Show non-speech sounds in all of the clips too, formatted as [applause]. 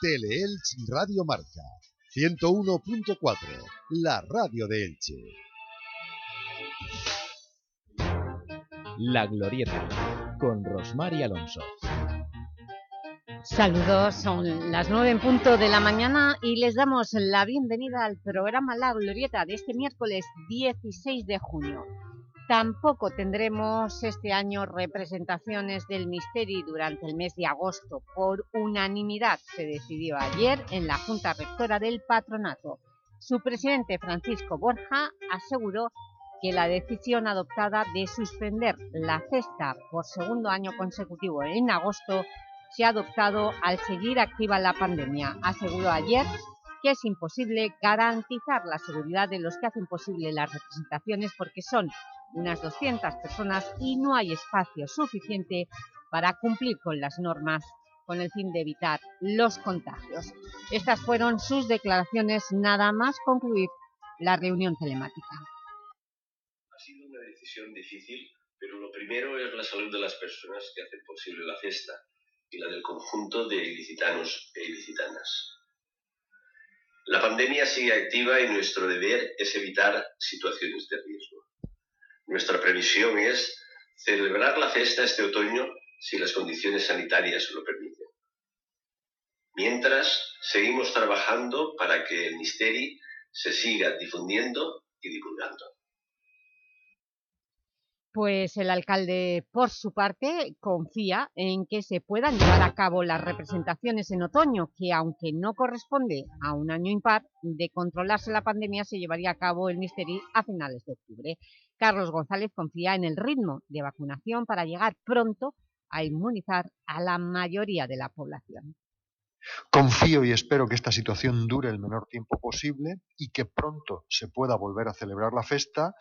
Teleelch Radio Marca 101.4, la radio de Elche. La Glorieta, con Rosmar y Alonso. Saludos, son las nueve en punto de la mañana y les damos la bienvenida al programa La Glorieta de este miércoles 16 de junio. Tampoco tendremos este año representaciones del Misteri durante el mes de agosto. Por unanimidad se decidió ayer en la Junta Rectora del Patronato. Su presidente Francisco Borja aseguró que la decisión adoptada de suspender la cesta por segundo año consecutivo en agosto se ha adoptado al seguir activa la pandemia. Aseguró ayer que es imposible garantizar la seguridad de los que hacen posible las representaciones porque son unas 200 personas y no hay espacio suficiente para cumplir con las normas con el fin de evitar los contagios. Estas fueron sus declaraciones nada más concluir la reunión telemática. Ha sido una decisión difícil, pero lo primero es la salud de las personas que hacen posible la fiesta y la del conjunto de ilicitanos e ilicitanas. La pandemia sigue activa y nuestro deber es evitar situaciones de riesgo. Nuestra previsión es celebrar la fiesta este otoño si las condiciones sanitarias lo permiten. Mientras, seguimos trabajando para que el Misteri se siga difundiendo y divulgando. Pues el alcalde, por su parte, confía en que se puedan llevar a cabo las representaciones en otoño, que aunque no corresponde a un año impar, de controlarse la pandemia se llevaría a cabo el Misteri a finales de octubre. Carlos González confía en el ritmo de vacunación para llegar pronto a inmunizar a la mayoría de la población. Confío y espero que esta situación dure el menor tiempo posible y que pronto se pueda volver a celebrar la festa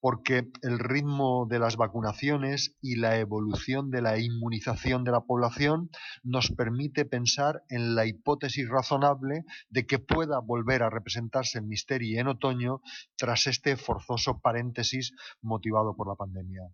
porque el ritmo de las vacunaciones y la evolución de la inmunización de la población nos permite pensar en la hipótesis razonable de que pueda volver a representarse el Misteri en otoño tras este forzoso paréntesis motivado por la pandemia.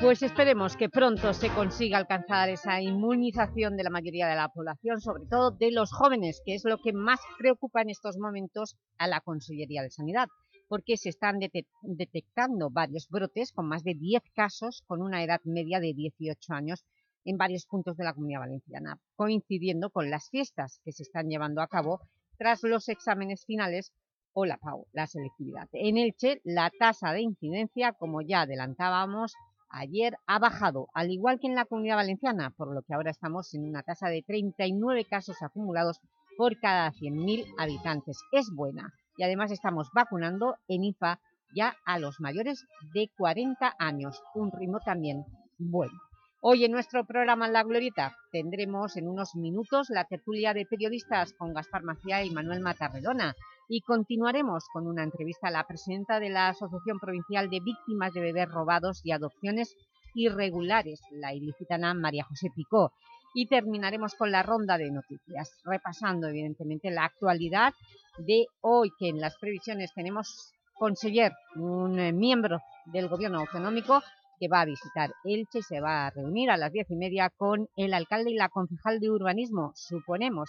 Pues esperemos que pronto se consiga alcanzar esa inmunización de la mayoría de la población, sobre todo de los jóvenes, que es lo que más preocupa en estos momentos a la Consellería de Sanidad porque se están detectando varios brotes con más de 10 casos con una edad media de 18 años en varios puntos de la Comunidad Valenciana, coincidiendo con las fiestas que se están llevando a cabo tras los exámenes finales o la PAU, la selectividad. En Elche, la tasa de incidencia, como ya adelantábamos ayer, ha bajado, al igual que en la Comunidad Valenciana, por lo que ahora estamos en una tasa de 39 casos acumulados por cada 100.000 habitantes. Es buena y además estamos vacunando en IFA ya a los mayores de 40 años, un ritmo también bueno. Hoy en nuestro programa La Glorieta tendremos en unos minutos la tertulia de periodistas con Gaspar Macía y Manuel Matarredona y continuaremos con una entrevista a la presidenta de la Asociación Provincial de Víctimas de Bebés Robados y Adopciones Irregulares, la ilicitana María José Picó. Y terminaremos con la ronda de noticias, repasando evidentemente la actualidad de hoy, que en las previsiones tenemos conseller, un eh, miembro del gobierno autonómico que va a visitar Elche y se va a reunir a las diez y media con el alcalde y la concejal de urbanismo, suponemos,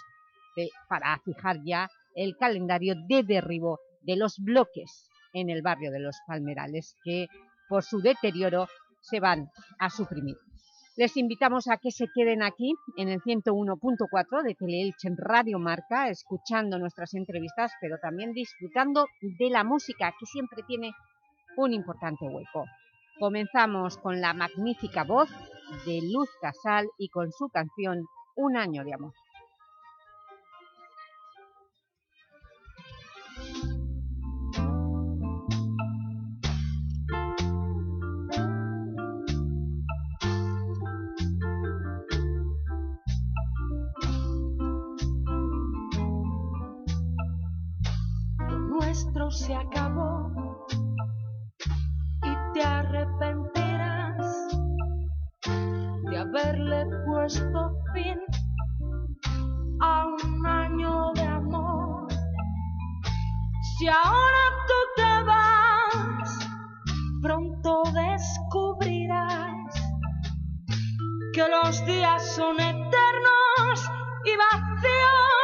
para fijar ya el calendario de derribo de los bloques en el barrio de Los Palmerales, que por su deterioro se van a suprimir. Les invitamos a que se queden aquí en el 101.4 de Teleelche Radio Marca, escuchando nuestras entrevistas, pero también disfrutando de la música, que siempre tiene un importante hueco. Comenzamos con la magnífica voz de Luz Casal y con su canción Un año de amor. Se acabó y te arrepentirás de haberle puesto fin a un año de amor. Si ahora tú te vas, pronto descubrirás que los días son eternos y va vacíos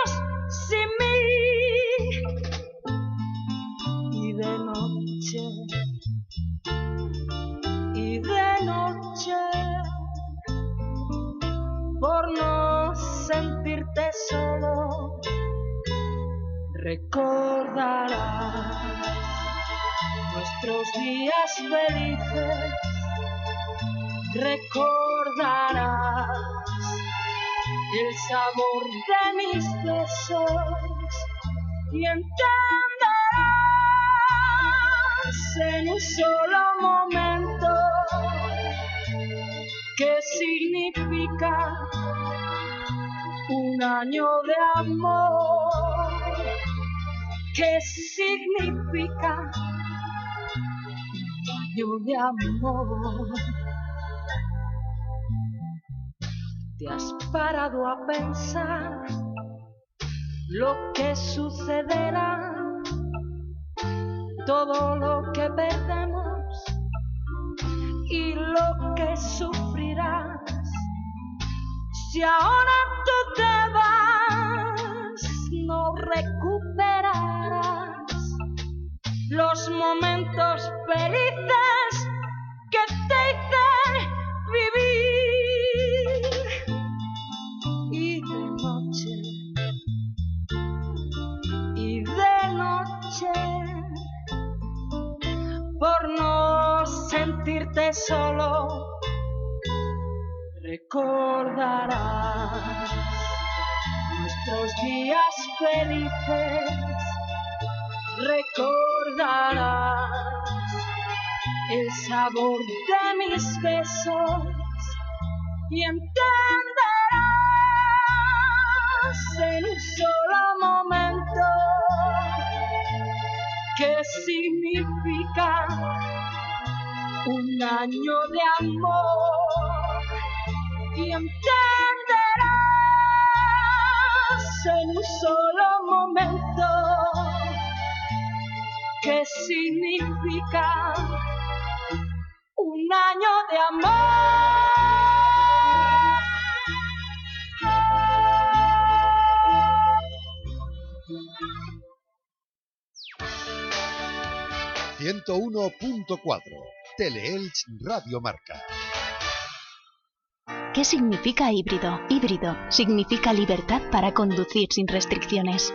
recordarás nuestros días felices recordarás el sabor de mis besos y entenderás en un solo momento qué significa un año de amor, qué significa un año de amor. te has parado a pensar lo que sucederá, todo lo que perdemos y lo que sufrirás. Si ahora tú te vas, no recuperarás los momentos felices que te hice vivir. por no sentirte solo, recordarás nuestros días felices, recordarás el sabor de mis besos y entenderás en un solo momento qué significa un año de amor y entenderás en un solo qué significa un año de amor. 101.4 Teleelch Radio Marca. ¿Qué significa híbrido? Híbrido significa libertad para conducir sin restricciones.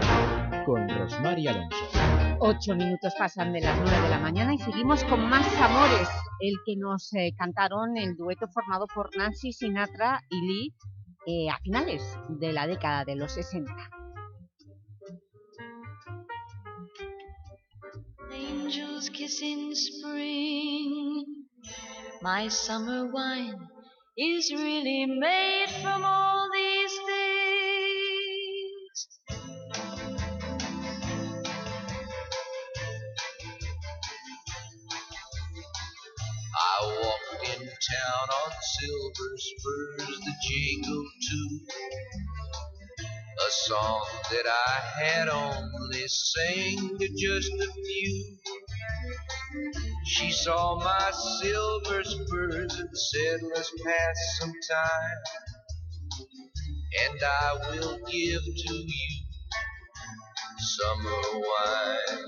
con Rosmar y Alonso. Ocho minutos pasan de las nueve de la mañana y seguimos con más amores, el que nos eh, cantaron el dueto formado por Nancy Sinatra y Lee eh, a finales de la década de los 60. Angels kiss in spring. My summer wine is really made from all these town on silver spurs, the jingle too. A song that I had only sang to just a few. She saw my silver spurs and said, Let's pass some time. And I will give to you summer wine.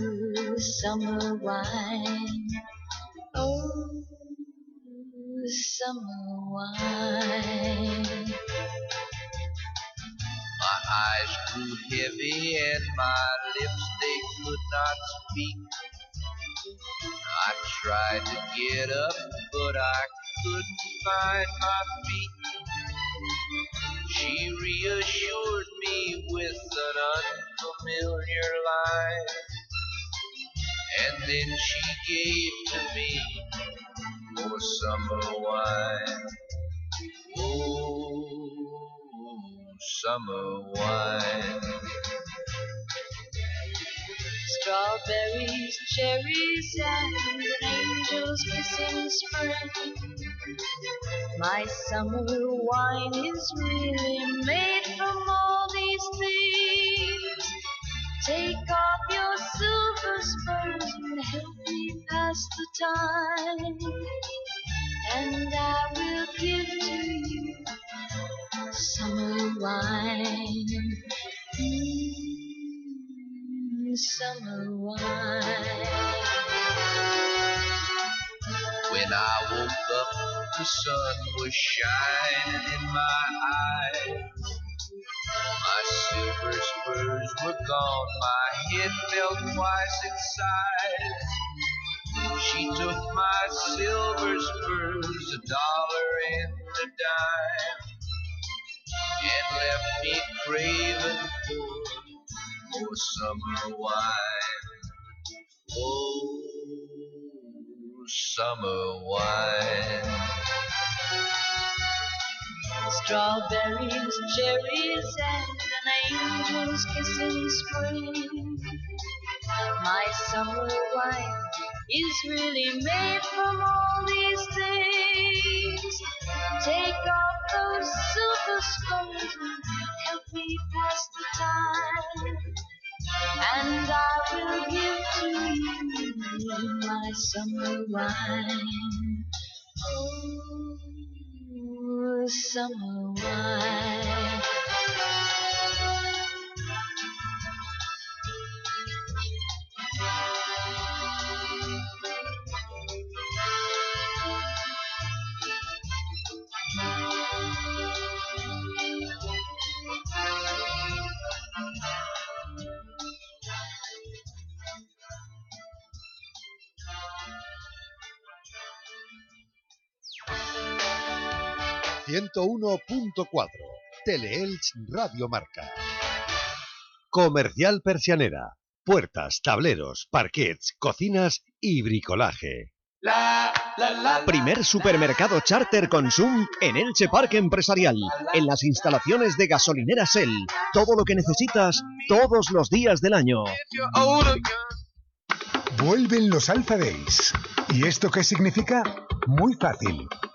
summer wine. Oh, summer wine. My eyes grew heavy and my lips they could not speak. I tried to get up, but I couldn't find my feet. She reassured me with an unfamiliar line, and then she gave to me more summer wine. Oh, summer wine. Strawberries, cherries, and an angel's kiss in spring. My summer wine is really made from all these things. Take off your silver spurs and help me pass the time. And I will give to you summer wine. Mm, summer wine. When I woke up, the sun was shining in my eyes. Silver spurs were gone, my head felt twice its size. She took my silver spurs, a dollar and a dime, and left me craving for more summer wine. Oh, summer wine. Strawberries, cherries, and an angel's kiss in spring. My summer wine is really made from all these things. Take off those silver spurs and help me pass the time. And I will give to you my summer wine. Oh, summer wine. ...101.4... Teleelch Radio Marca. Comercial Persianera. Puertas, tableros, parquets, cocinas y bricolaje. Primer supermercado charter Consum en Elche Parque Empresarial, en las instalaciones de gasolinera Shell. Todo lo que necesitas todos los días del año. Vuelven los Alpha Days. ¿Y esto qué significa? Muy fácil.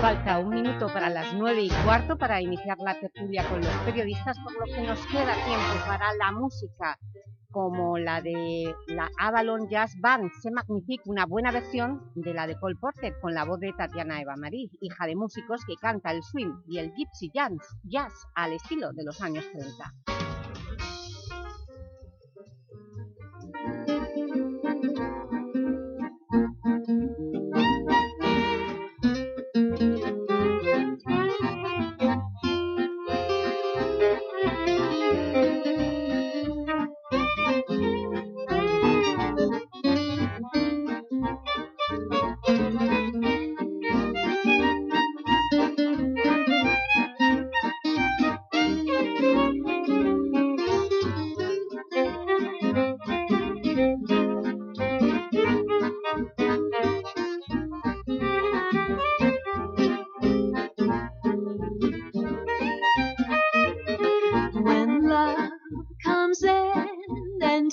Falta un minuto para las nueve y cuarto para iniciar la tertulia con los periodistas, por lo que nos queda tiempo para la música, como la de la Avalon Jazz Band, Se Magnifique, una buena versión de la de Paul Porter, con la voz de Tatiana Eva Marí, hija de músicos que canta el swing y el gypsy jazz, jazz al estilo de los años 30.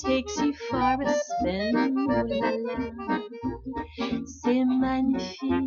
Takes you for a spin, ooh la la, c'est magnifique.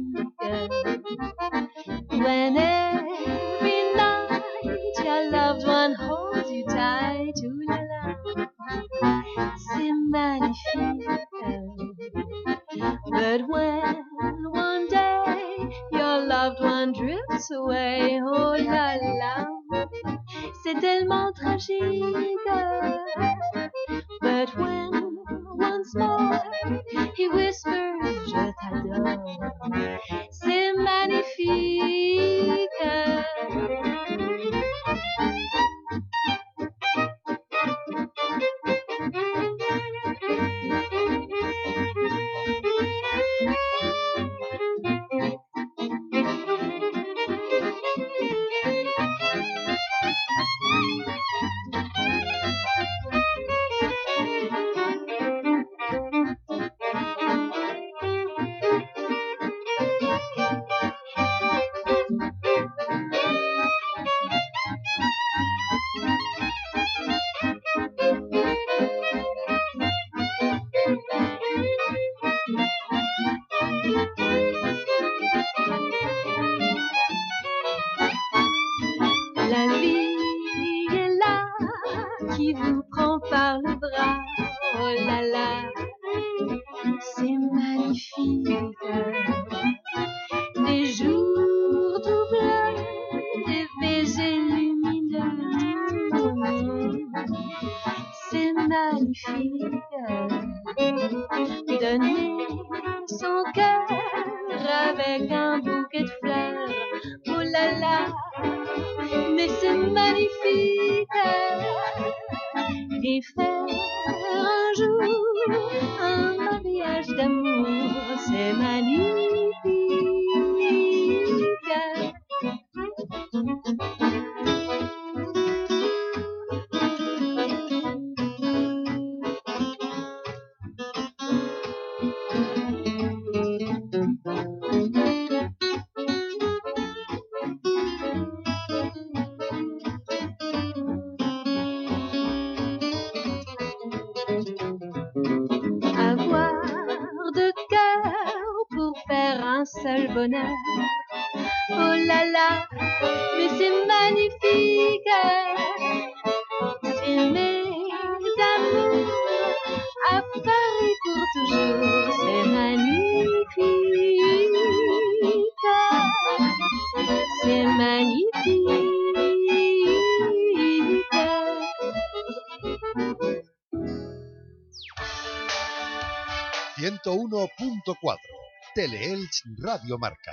Teleelch Radio Marca.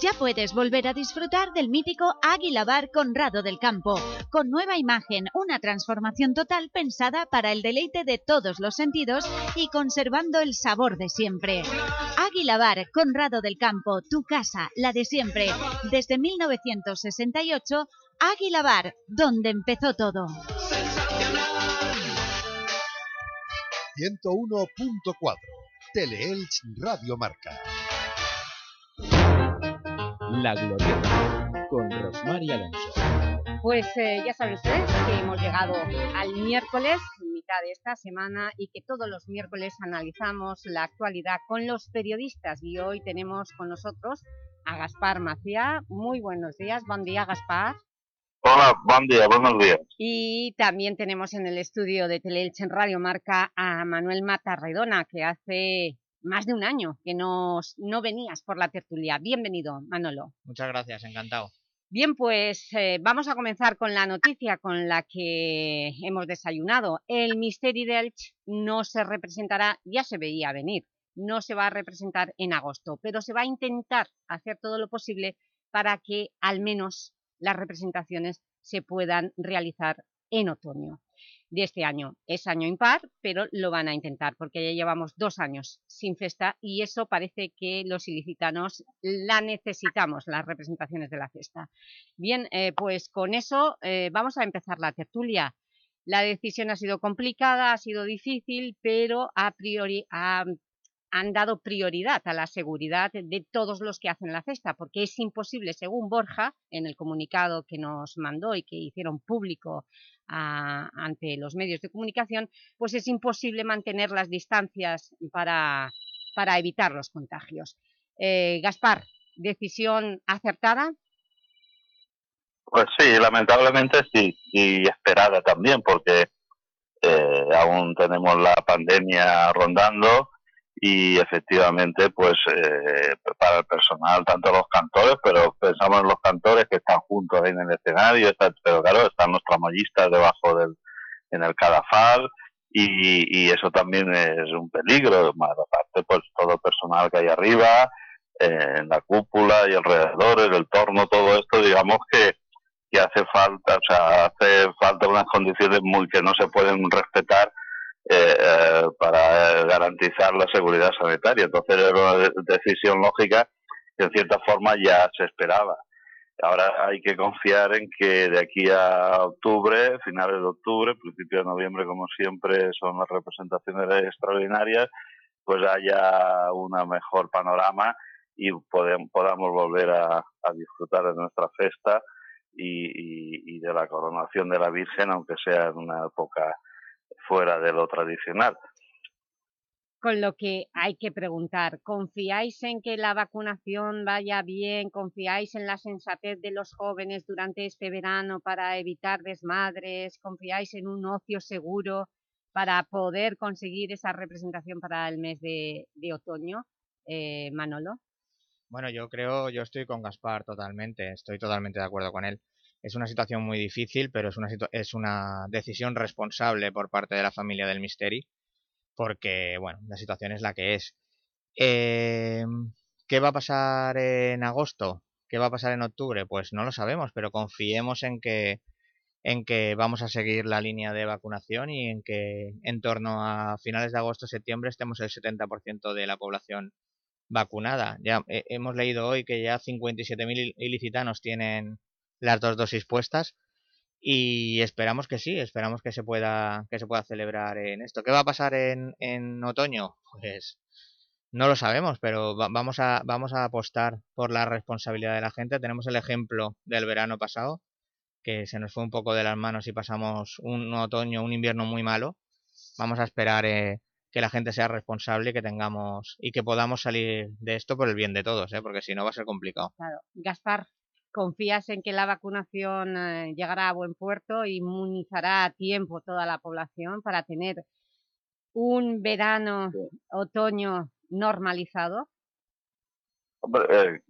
Ya puedes volver a disfrutar del mítico Águila Bar Conrado del Campo, con nueva imagen, una transformación total pensada para el deleite de todos los sentidos y conservando el sabor de siempre. Águila Bar Conrado del Campo, tu casa, la de siempre, desde 1968, Águila Bar, donde empezó todo. 101.4 Teleelch Radio Marca. La Glorieta, con Rosmar y Alonso. Pues eh, ya saben ustedes que hemos llegado al miércoles, mitad de esta semana, y que todos los miércoles analizamos la actualidad con los periodistas. Y hoy tenemos con nosotros a Gaspar Macía. Muy buenos días. Buen día, Gaspar. Hola, buen día, buenos días. Y también tenemos en el estudio de Teleelche en Radio Marca a Manuel Matarredona, que hace más de un año que nos, no venías por la tertulia. Bienvenido, Manolo. Muchas gracias, encantado. Bien, pues eh, vamos a comenzar con la noticia con la que hemos desayunado. El Misteri de Elche no se representará, ya se veía venir, no se va a representar en agosto, pero se va a intentar hacer todo lo posible para que al menos las representaciones se puedan realizar en otoño de este año. Es año impar, pero lo van a intentar porque ya llevamos dos años sin festa y eso parece que los ilicitanos la necesitamos, las representaciones de la festa. Bien, eh, pues con eso eh, vamos a empezar la tertulia. La decisión ha sido complicada, ha sido difícil, pero a priori han dado prioridad a la seguridad de todos los que hacen la cesta, porque es imposible, según Borja, en el comunicado que nos mandó y que hicieron público a, ante los medios de comunicación, pues es imposible mantener las distancias para, para evitar los contagios. Eh, Gaspar, ¿decisión acertada? Pues sí, lamentablemente sí, y esperada también, porque eh, aún tenemos la pandemia rondando y efectivamente pues eh, para el personal tanto los cantores pero pensamos en los cantores que están juntos ahí en el escenario está, pero claro están los tramoyistas debajo del en el cadafal y, y eso también es un peligro más aparte pues todo el personal que hay arriba eh, en la cúpula y alrededor el torno todo esto digamos que que hace falta, o sea, hace falta unas condiciones muy que no se pueden respetar eh, eh, para garantizar la seguridad sanitaria. Entonces era una decisión lógica que en cierta forma ya se esperaba. Ahora hay que confiar en que de aquí a octubre, finales de octubre, principio de noviembre, como siempre, son las representaciones extraordinarias, pues haya una mejor panorama y podamos volver a, disfrutar de nuestra festa y, y, de la coronación de la Virgen, aunque sea en una época fuera de lo tradicional. Con lo que hay que preguntar, ¿confiáis en que la vacunación vaya bien? ¿Confiáis en la sensatez de los jóvenes durante este verano para evitar desmadres? ¿Confiáis en un ocio seguro para poder conseguir esa representación para el mes de, de otoño? Eh, Manolo. Bueno, yo creo, yo estoy con Gaspar totalmente, estoy totalmente de acuerdo con él. Es una situación muy difícil, pero es una, es una decisión responsable por parte de la familia del Misteri, porque, bueno, la situación es la que es. Eh, ¿Qué va a pasar en agosto? ¿Qué va a pasar en octubre? Pues no lo sabemos, pero confiemos en que, en que vamos a seguir la línea de vacunación y en que en torno a finales de agosto-septiembre estemos el 70% de la población vacunada. Ya eh, hemos leído hoy que ya 57.000 ilicitanos tienen las dos dosis puestas y esperamos que sí, esperamos que se pueda que se pueda celebrar en esto. ¿Qué va a pasar en, en otoño? Pues no lo sabemos, pero vamos a vamos a apostar por la responsabilidad de la gente. Tenemos el ejemplo del verano pasado que se nos fue un poco de las manos y pasamos un otoño, un invierno muy malo. Vamos a esperar eh, que la gente sea responsable, que tengamos y que podamos salir de esto por el bien de todos, ¿eh? porque si no va a ser complicado. Claro. Gaspar, ¿confías en que la vacunación eh, llegará a buen puerto e inmunizará a tiempo toda la población para tener un verano, otoño normalizado? Hombre, eh,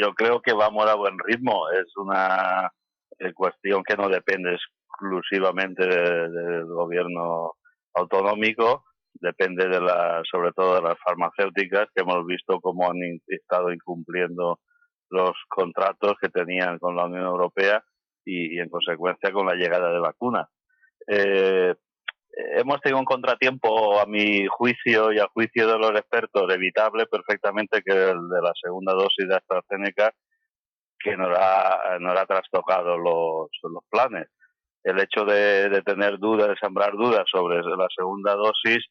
yo creo que vamos a buen ritmo. Es una eh, cuestión que no depende exclusivamente de- del gobierno autonómico, depende de la, sobre todo de las farmacéuticas, que hemos visto cómo han in- estado incumpliendo los contratos que tenían con la Unión Europea y, en consecuencia con la llegada de vacunas. Eh, hemos tenido un contratiempo, a mi juicio y a juicio de los expertos, evitable perfectamente, que el de la segunda dosis de AstraZeneca, que nos ha, nos ha trastocado los, planes. El hecho de, de tener dudas, de sembrar dudas sobre la segunda dosis,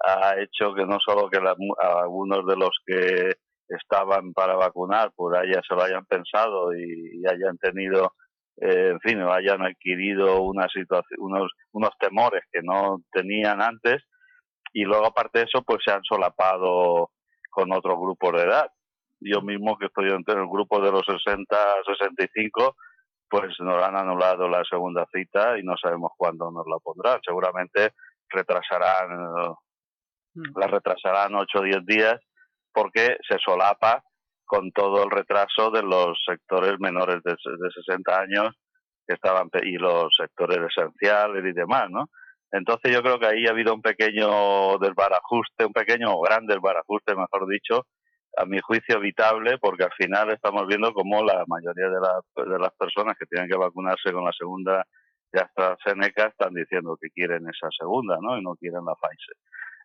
ha hecho que no solo que la, algunos de los que estaban para vacunar, pues ya se lo hayan pensado y, y hayan tenido, eh, en fin, hayan adquirido una situación, unos, unos temores que no tenían antes y luego aparte de eso, pues se han solapado con otros grupos de edad. Yo mismo que estoy entre el grupo de los 60 65, pues nos han anulado la segunda cita y no sabemos cuándo nos la pondrán. Seguramente retrasarán, la retrasarán 8 o 10 días porque se solapa con todo el retraso de los sectores menores de, de 60 años que estaban y los sectores esenciales y demás, ¿no? Entonces yo creo que ahí ha habido un pequeño desbarajuste, un pequeño o gran desbarajuste, mejor dicho, a mi juicio evitable, porque al final estamos viendo cómo la mayoría de, la, de las personas que tienen que vacunarse con la segunda de AstraZeneca están diciendo que quieren esa segunda, ¿no? Y no quieren la Pfizer.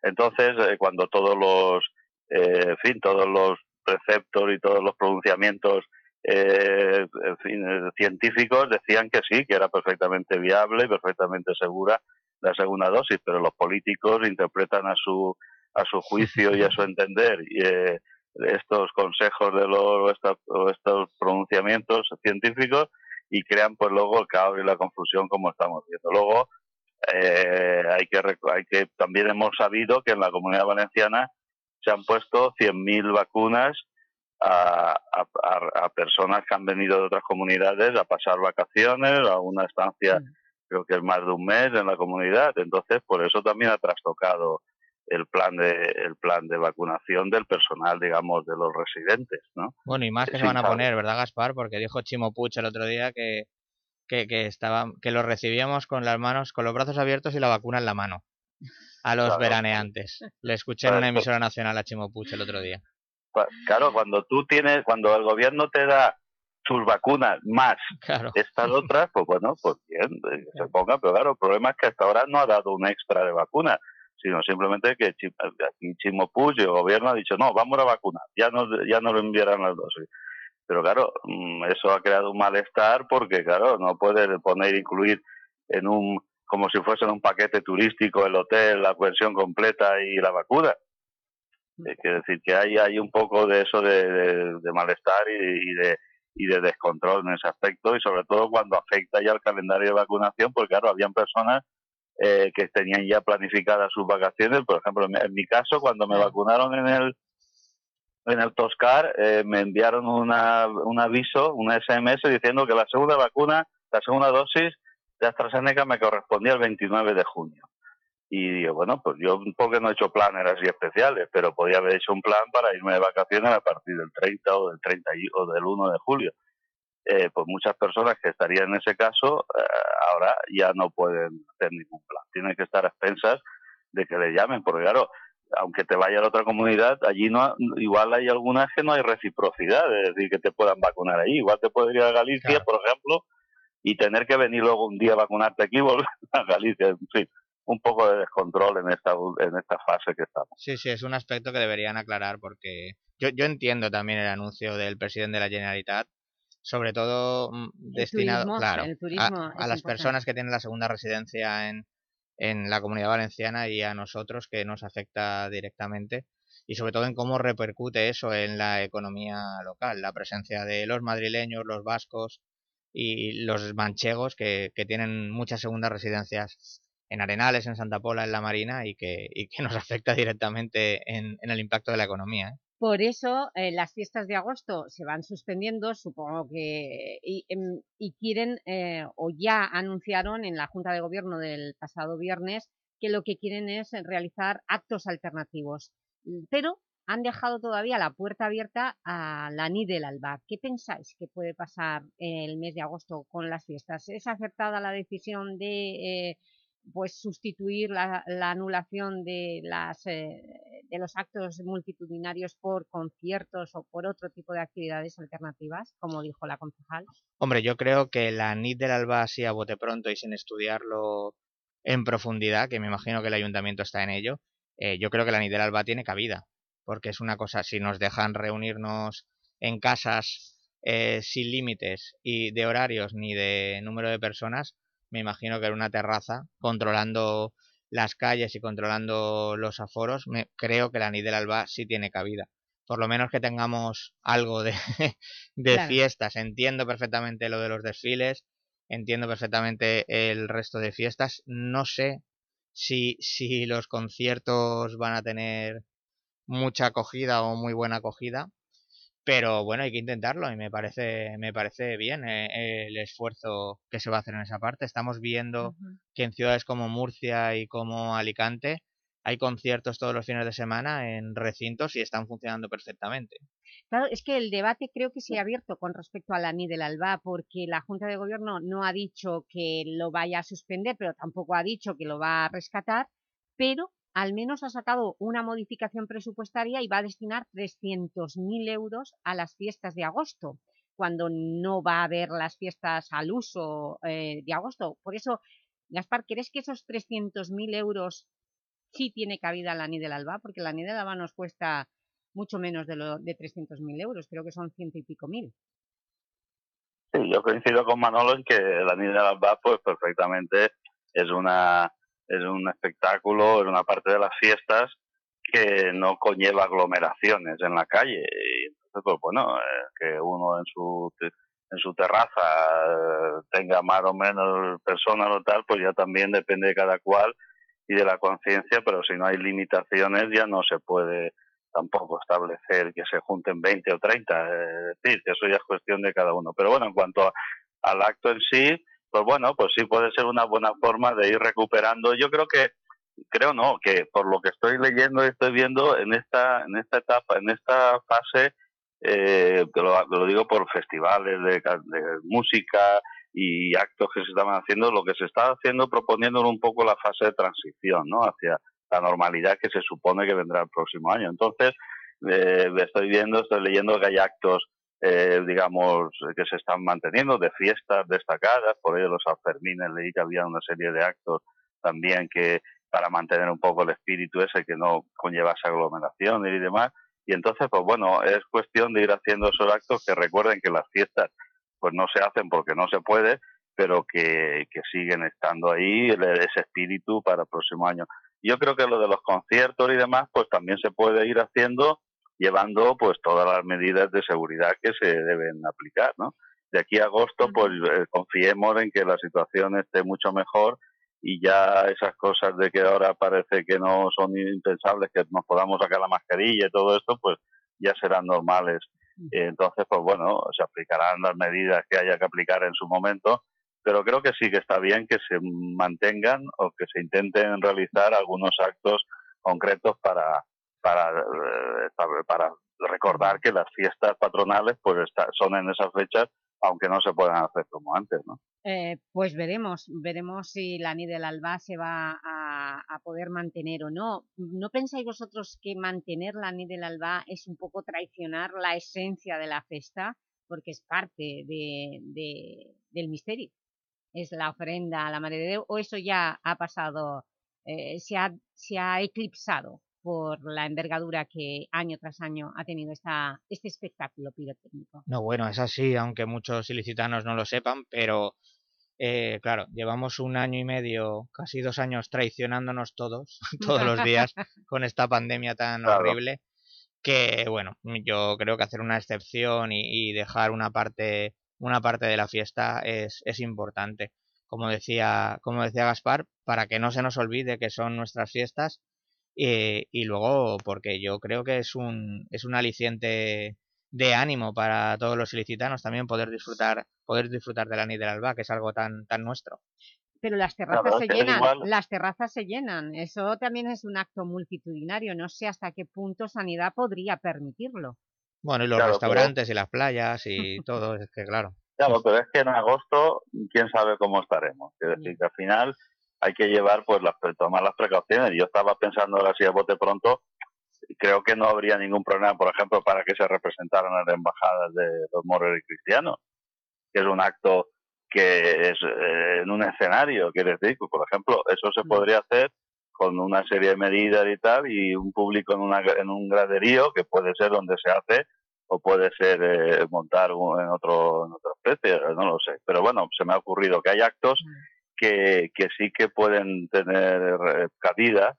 Entonces, eh, cuando todos los en fin, todos los preceptos y todos los pronunciamientos eh, en fin, eh, científicos decían que sí, que era perfectamente viable y perfectamente segura la segunda dosis, pero los políticos interpretan a su a su juicio y a su entender eh, estos consejos de los estos, estos pronunciamientos científicos y crean pues luego el caos y la confusión como estamos viendo. Luego eh, hay que hay que también hemos sabido que en la Comunidad Valenciana se han puesto 100.000 vacunas a, a, a, personas que han venido de otras comunidades a pasar vacaciones, a una estancia creo que es más de un mes en la comunidad, entonces por eso también ha trastocado el plan de el plan de vacunación del personal, digamos, de los residentes, ¿no? Bueno, y más que se van a saber. poner, ¿verdad, Gaspar? Porque dijo Chimo Puig el otro día que, que, que, estaba, que los recibíamos con las manos, con los brazos abiertos y la vacuna en la mano. A los Claro. veraneantes. Le escuché en una emisora nacional a Chimo Puig el otro día. Claro, cuando tú tienes, cuando el gobierno te da sus vacunas más Claro. estas otras, pues bueno, pues bien, eh, que se ponga, pero claro, el problema es que hasta ahora no ha dado un extra de vacuna, sino simplemente que aquí Chimo Puig y el gobierno ha dicho, no, vamos a vacunar, ya nos, ya nos enviarán las dosis. Pero claro, mm, eso ha creado un malestar porque, claro, no puedes poner, incluir en un, como si fuese en un paquete turístico, el hotel, la pensión completa y la vacuna. Es decir que hay, hay un poco de eso de, de- de malestar y, y de, y de descontrol en ese aspecto y sobre todo cuando afecta ya el calendario de vacunación, porque claro, habían personas eh, que tenían ya planificadas sus vacaciones, por ejemplo, en mi- en mi caso, cuando me vacunaron en el en el Toscar, eh, me enviaron una, un aviso, un SMS diciendo que la segunda vacuna, la segunda dosis de AstraZeneca me correspondía el 29 de junio. Y digo, bueno, pues yo porque no he hecho planes así especiales, pero podía haber hecho un plan para irme de vacaciones a partir del 30 o del 30 y- o del 1 de julio. Eh, pues muchas personas que estarían en ese caso eh, ahora ya no pueden hacer ningún plan. Tienen que estar a expensas de que le llamen, porque claro, aunque te vaya a la otra comunidad, allí no igual hay algunas que no hay reciprocidad, es decir, que te puedan vacunar allí. Igual te puedes ir a Galicia, por ejemplo, y tener que venir luego un día a vacunarte aquí y volver [laughs] a Galicia. En fin, un poco de descontrol en esta, en esta fase que estamos. Sí, sí, es un aspecto que deberían aclarar porque yo, yo entiendo también el anuncio del presidente de la Generalitat, sobre todo mm, destinado turismo, claro, el a- turismo a, las personas que tienen la segunda residencia en, en la comunidad valenciana y a nosotros que nos afecta directamente y sobre todo en cómo repercute eso en la economía local, la presencia de los madrileños, los vascos y los manchegos que, que tienen muchas segundas residencias en Arenales, en Santa Pola, en La Marina y que, y que nos [laughs] afecta directamente en, el impacto de la economía. ¿eh? Por eso eh, las fiestas de agosto se van suspendiendo, supongo que... Y, em, y quieren, eh, o ya anunciaron en la Junta de Gobierno del pasado viernes, que lo que quieren es realizar actos alternativos. Pero han dejado todavía la puerta abierta a la NI del Alba. ¿Qué pensáis que puede pasar el mes de agosto con las fiestas? ¿Es acertada la decisión de... eh, pues sustituir la, la anulación de, las, eh, de los actos multitudinarios por conciertos o por otro tipo de actividades alternativas, como dijo la concejal. Hombre, yo creo que la NIT del Alba, así a bote pronto y sin estudiarlo en profundidad, que me imagino que el ayuntamiento está en ello, eh, yo creo que la NIT del Alba tiene cabida, porque es una cosa, si nos dejan reunirnos en casas eh, sin límites y de horarios ni de número de personas, me imagino que en una terraza, controlando las calles y controlando los aforos, me, creo que la NIT del Alba sí tiene cabida. Por lo menos que tengamos algo de, [laughs] de Claro. fiestas. Entiendo perfectamente lo de los desfiles, entiendo perfectamente el resto de fiestas. No sé si, si los conciertos van a tener mucha acogida o muy buena acogida, pero bueno, hay que intentarlo y me parece, me parece bien eh, el esfuerzo que se va a hacer en esa parte. Estamos viendo que en ciudades como Murcia y como Alicante hay conciertos todos los fines de semana en recintos y están funcionando perfectamente. Claro, es que el debate creo que se ha abierto con respecto a la NI del Alba, porque la Junta de Gobierno no ha dicho que lo vaya a suspender, pero tampoco ha dicho que lo va a rescatar, pero al menos ha sacado una modificación presupuestaria y va a destinar 300.000 euros a las fiestas de agosto, cuando no va a haber las fiestas al uso eh, de agosto. Por eso, Gaspar, ¿crees que esos 300.000 euros sí tiene cabida la NI del Alba? Porque la NI del Alba nos cuesta mucho menos de, lo, de 300.000 euros, creo que son ciento y pico mil. Sí, yo coincido con Manolo en que la Niña del Alba, pues perfectamente es una es un espectáculo, es una parte de las fiestas que no conlleva aglomeraciones en la calle. Y entonces, pues bueno, eh, que uno en su en su terraza eh, tenga más o menos personas o tal, pues ya también depende de cada cual y de la conciencia, pero si no hay limitaciones ya no se puede tampoco establecer que se junten 20 o 30, eh, es decir, que eso ya es cuestión de cada uno. Pero bueno, en cuanto al acto en sí, pues bueno, pues sí puede ser una buena forma de ir recuperando. Yo creo que creo no, que por lo que estoy leyendo y estoy viendo en esta, en esta etapa, en esta fase, eh, lo, lo, digo por festivales de, de, música y actos que se estaban haciendo, lo que se está haciendo proponiendo un poco la fase de transición, ¿no? Hacia la normalidad que se supone que vendrá el próximo año. Entonces, eh, estoy viendo, estoy leyendo que hay actos, eh, digamos, que se están manteniendo, de fiestas destacadas, por ello los Alfermines leí que había una serie de actos también que para mantener un poco el espíritu ese que no conllevase aglomeración y demás. Y entonces, pues bueno, es cuestión de ir haciendo esos actos que recuerden que las fiestas pues no se hacen porque no se puede, pero que, que siguen estando ahí ese espíritu para el próximo año. Yo creo que lo de los conciertos y demás, pues también se puede ir haciendo llevando pues todas las medidas de seguridad que se deben aplicar, ¿no? De aquí a agosto, pues eh, confiemos en que la situación esté mucho mejor y ya esas cosas de que ahora parece que no son impensables, que nos podamos sacar la mascarilla y todo esto, pues ya serán normales. Entonces, pues bueno, se aplicarán las medidas que haya que aplicar en su momento, pero creo que sí que está bien que se mantengan o que se intenten realizar algunos actos concretos para, para, eh, para recordar que las fiestas patronales pues son en esas fechas aunque no se puedan hacer como antes, ¿no? Eh, pues veremos, veremos si la NI del Alba se va a, poder mantener o no. ¿No pensáis vosotros que mantener la NI del Alba es un poco traicionar la esencia de la festa? Porque es parte de, de, del misterio. Es la ofrenda a la Madre de Dios, o eso ya ha pasado, eh, se, ha, se ha eclipsado por la envergadura que año tras año ha tenido esta, este espectáculo pirotécnico. No, bueno, es así, aunque muchos ilicitanos no lo sepan, pero eh, claro, llevamos un año y medio, casi dos años traicionándonos todos, [laughs] todos los días, [laughs] con esta pandemia tan claro. horrible, que bueno, yo creo que hacer una excepción y, y, dejar una parte, una parte de la fiesta es, es importante. Como decía, como decía Gaspar, para que no se nos olvide que son nuestras fiestas eh, y luego porque yo creo que es un, es un aliciente de ánimo para todos los ilicitanos también poder disfrutar poder disfrutar de la Nid del Alba, que es algo tan, tan nuestro. Pero las terrazas se llenan, igual. las terrazas se llenan, eso también es un acto multitudinario, no sé hasta qué punto Sanidad podría permitirlo. Bueno, y los claro, restaurantes pero... y las playas y [laughs] todo, es que claro. Claro, pero es que en agosto, quién sabe cómo estaremos. Es decir, que al final hay que llevar, pues, las, tomar las precauciones. Yo estaba pensando ahora si a bote pronto, creo que no habría ningún problema, por ejemplo, para que se representaran las embajadas de los moros y cristianos, que es un acto que es eh, en un escenario, quiere decir, por ejemplo, eso se podría hacer con una serie de medidas y tal, y un público en, una, en un graderío, que puede ser donde se hace, o puede ser eh, montar un, en otro en otra especie, no lo sé. Pero bueno, se me ha ocurrido que hay actos que, sí que pueden tener cabida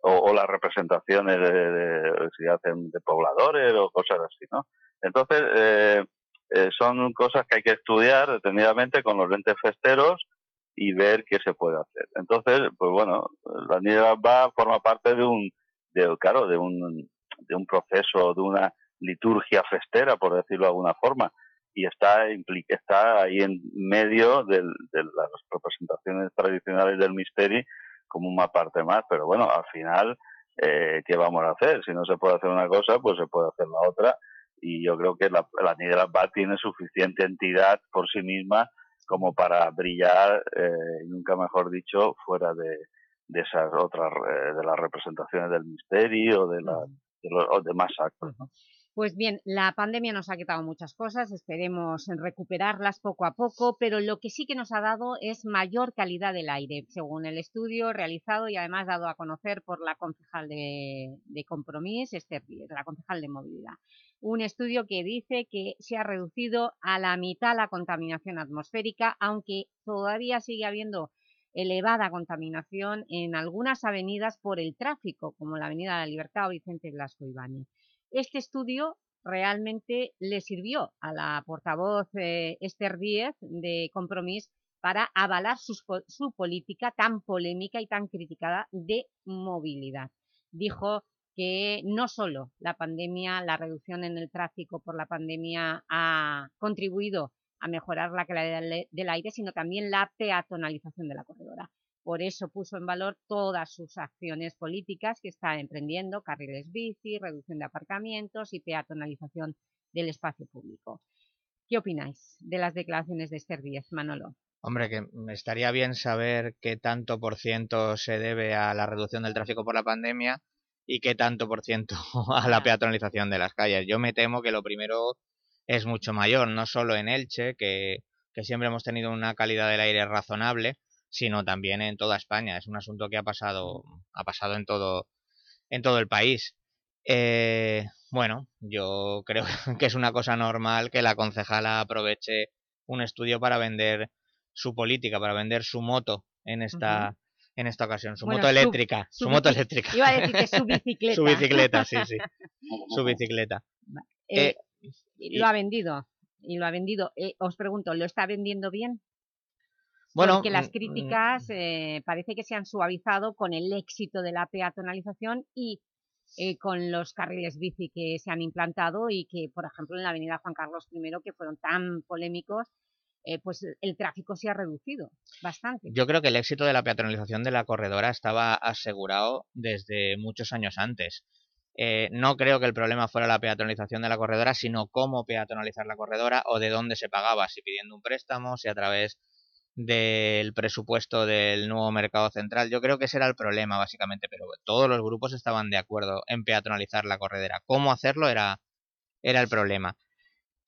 o, las representaciones de, de, si hacen de pobladores o cosas así, ¿no? Entonces, eh, eh, son cosas que hay que estudiar detenidamente con los lentes festeros y ver qué se puede hacer. Entonces, pues bueno, la nieve va forma parte de un, de, claro, de un, de un proceso, de una liturgia festera, por decirlo de alguna forma, y está, está ahí en medio de, de las representaciones tradicionales del misterio como una parte más, pero bueno, al final, eh, ¿qué vamos a hacer? Si no se puede hacer una cosa, pues se puede hacer la otra, y yo creo que la, la Nidra Bat tiene suficiente entidad por sí misma como para brillar, eh, nunca mejor dicho, fuera de, de esas otras, eh, de las representaciones del misterio o de, la, de los demás actos. ¿no? Pues bien, la pandemia nos ha quitado muchas cosas, esperemos recuperarlas poco a poco, pero lo que sí que nos ha dado es mayor calidad del aire, según el estudio realizado y además dado a conocer por la concejal de, de Compromís, la concejal de Movilidad. Un estudio que dice que se ha reducido a la mitad la contaminación atmosférica, aunque todavía sigue habiendo elevada contaminación en algunas avenidas por el tráfico, como la Avenida de la Libertad o Vicente Blasco Ibáñez. Este estudio realmente le sirvió a la portavoz eh, Esther Díez de Compromís para avalar su, su, política tan polémica y tan criticada de movilidad. Dijo que no solo la pandemia, la reducción en el tráfico por la pandemia ha contribuido a mejorar la calidad del aire, sino también la peatonalización de la corredora. Por eso puso en valor todas sus acciones políticas que está emprendiendo, carriles bici, reducción de aparcamientos y peatonalización del espacio público. ¿Qué opináis de las declaraciones de Esther Díez, Manolo? Hombre, que me estaría bien saber qué tanto por ciento se debe a la reducción del tráfico por la pandemia y qué tanto por ciento [laughs] a la peatonalización de las calles. Yo me temo que lo primero es mucho mayor, no solo en Elche, que, que siempre hemos tenido una calidad del aire razonable, sino también en toda España. Es un asunto que ha pasado, ha pasado en todo, en todo el país. Eh, bueno, yo creo [laughs] que es una cosa normal que la concejala aproveche un estudio para vender su política, para vender su moto en esta, en esta ocasión, su moto eléctrica, su, moto eléctrica. Iba a decir que su [laughs] bicicleta. su bicicleta, sí, sí, [laughs] su bicicleta. Eh, eh, lo ha vendido, y lo ha vendido. os pregunto, ¿lo está vendiendo bien? Bueno, Porque las mm, críticas eh, parece que se han suavizado con el éxito de la peatonalización y eh, con los carriles bici que se han implantado y que, por ejemplo, en la avenida Juan Carlos I, que fueron tan polémicos, eh, pues el tráfico se ha reducido bastante. Yo creo que el éxito de la peatonalización de la corredora estaba asegurado desde muchos años antes. no creo que el problema fuera la peatonalización de la corredora, sino cómo peatonalizar la corredora o de dónde se pagaba, si pidiendo un préstamo, si a través del presupuesto del nuevo mercado central. Yo creo que ese era el problema, básicamente, pero todos los grupos estaban de acuerdo en peatonalizar la corredera. ¿Cómo hacerlo? Era, era el problema.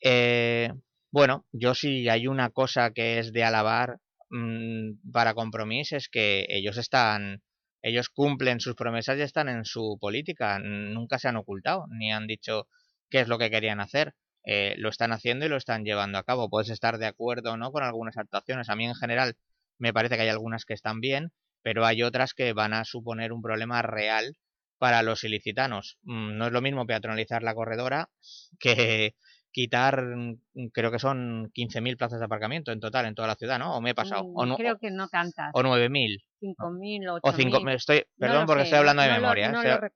Eh, bueno, yo sí hay una cosa que es de alabar mmm, para Compromís es que ellos están, ellos cumplen sus promesas y están en su política. Nunca se han ocultado, ni han dicho qué es lo que querían hacer. Eh, lo están haciendo y lo están llevando a cabo. Puedes estar de acuerdo o no con algunas actuaciones. A mí en general me parece que hay algunas que están bien, pero hay otras que van a suponer un problema real para los ilicitanos. Mm, no es lo mismo peatonalizar la corredora [laughs] que quitar, mm, creo que son 15.000 plazas de aparcamiento en total en toda la ciudad, ¿no? ¿O me he pasado? o mm, creo que no tantas. O 9.000. 5.000 o 8.000. Estoy, perdón porque estoy hablando de memoria.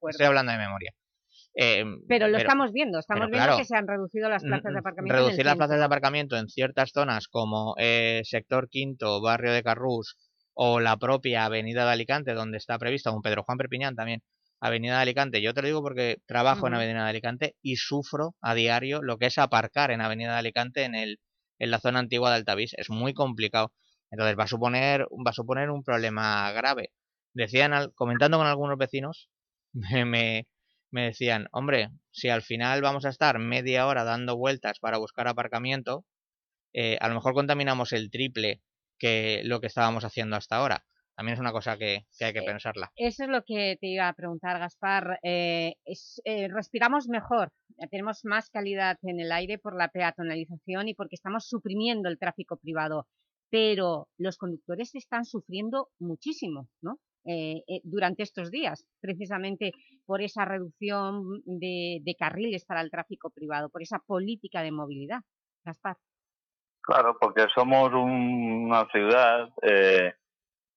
estoy hablando de memoria. Eh, pero lo estamos viendo, estamos viendo que se han reducido las plazas de aparcamiento. Reducir las plazas de aparcamiento en ciertas zonas como eh, sector quinto, barrio de Carrús o la propia avenida de Alicante, donde está prevista un Pedro Juan Perpiñán también, avenida de Alicante. Yo te lo digo porque trabajo en avenida de Alicante y sufro a diario lo que es aparcar en avenida de Alicante en, el, en la zona antigua de Altavís. Es muy complicado. Entonces va a suponer, va a suponer un problema grave. Decían, al, comentando con algunos vecinos, [laughs] me, me decían, hombre, si al final vamos a estar media hora dando vueltas para buscar aparcamiento, eh, a lo mejor contaminamos el triple que lo que estábamos haciendo hasta ahora. También es una cosa que, hay que eh, pensarla. Eso es lo que te iba a preguntar, Gaspar. Eh, respiramos mejor, tenemos más calidad en el aire por la peatonalización y porque estamos suprimiendo el tráfico privado, pero los conductores están sufriendo muchísimo, ¿no? Eh, eh, durante estos días, precisamente por esa reducción de, carriles para el tráfico privado, por esa política de movilidad. Claro, porque somos una ciudad eh,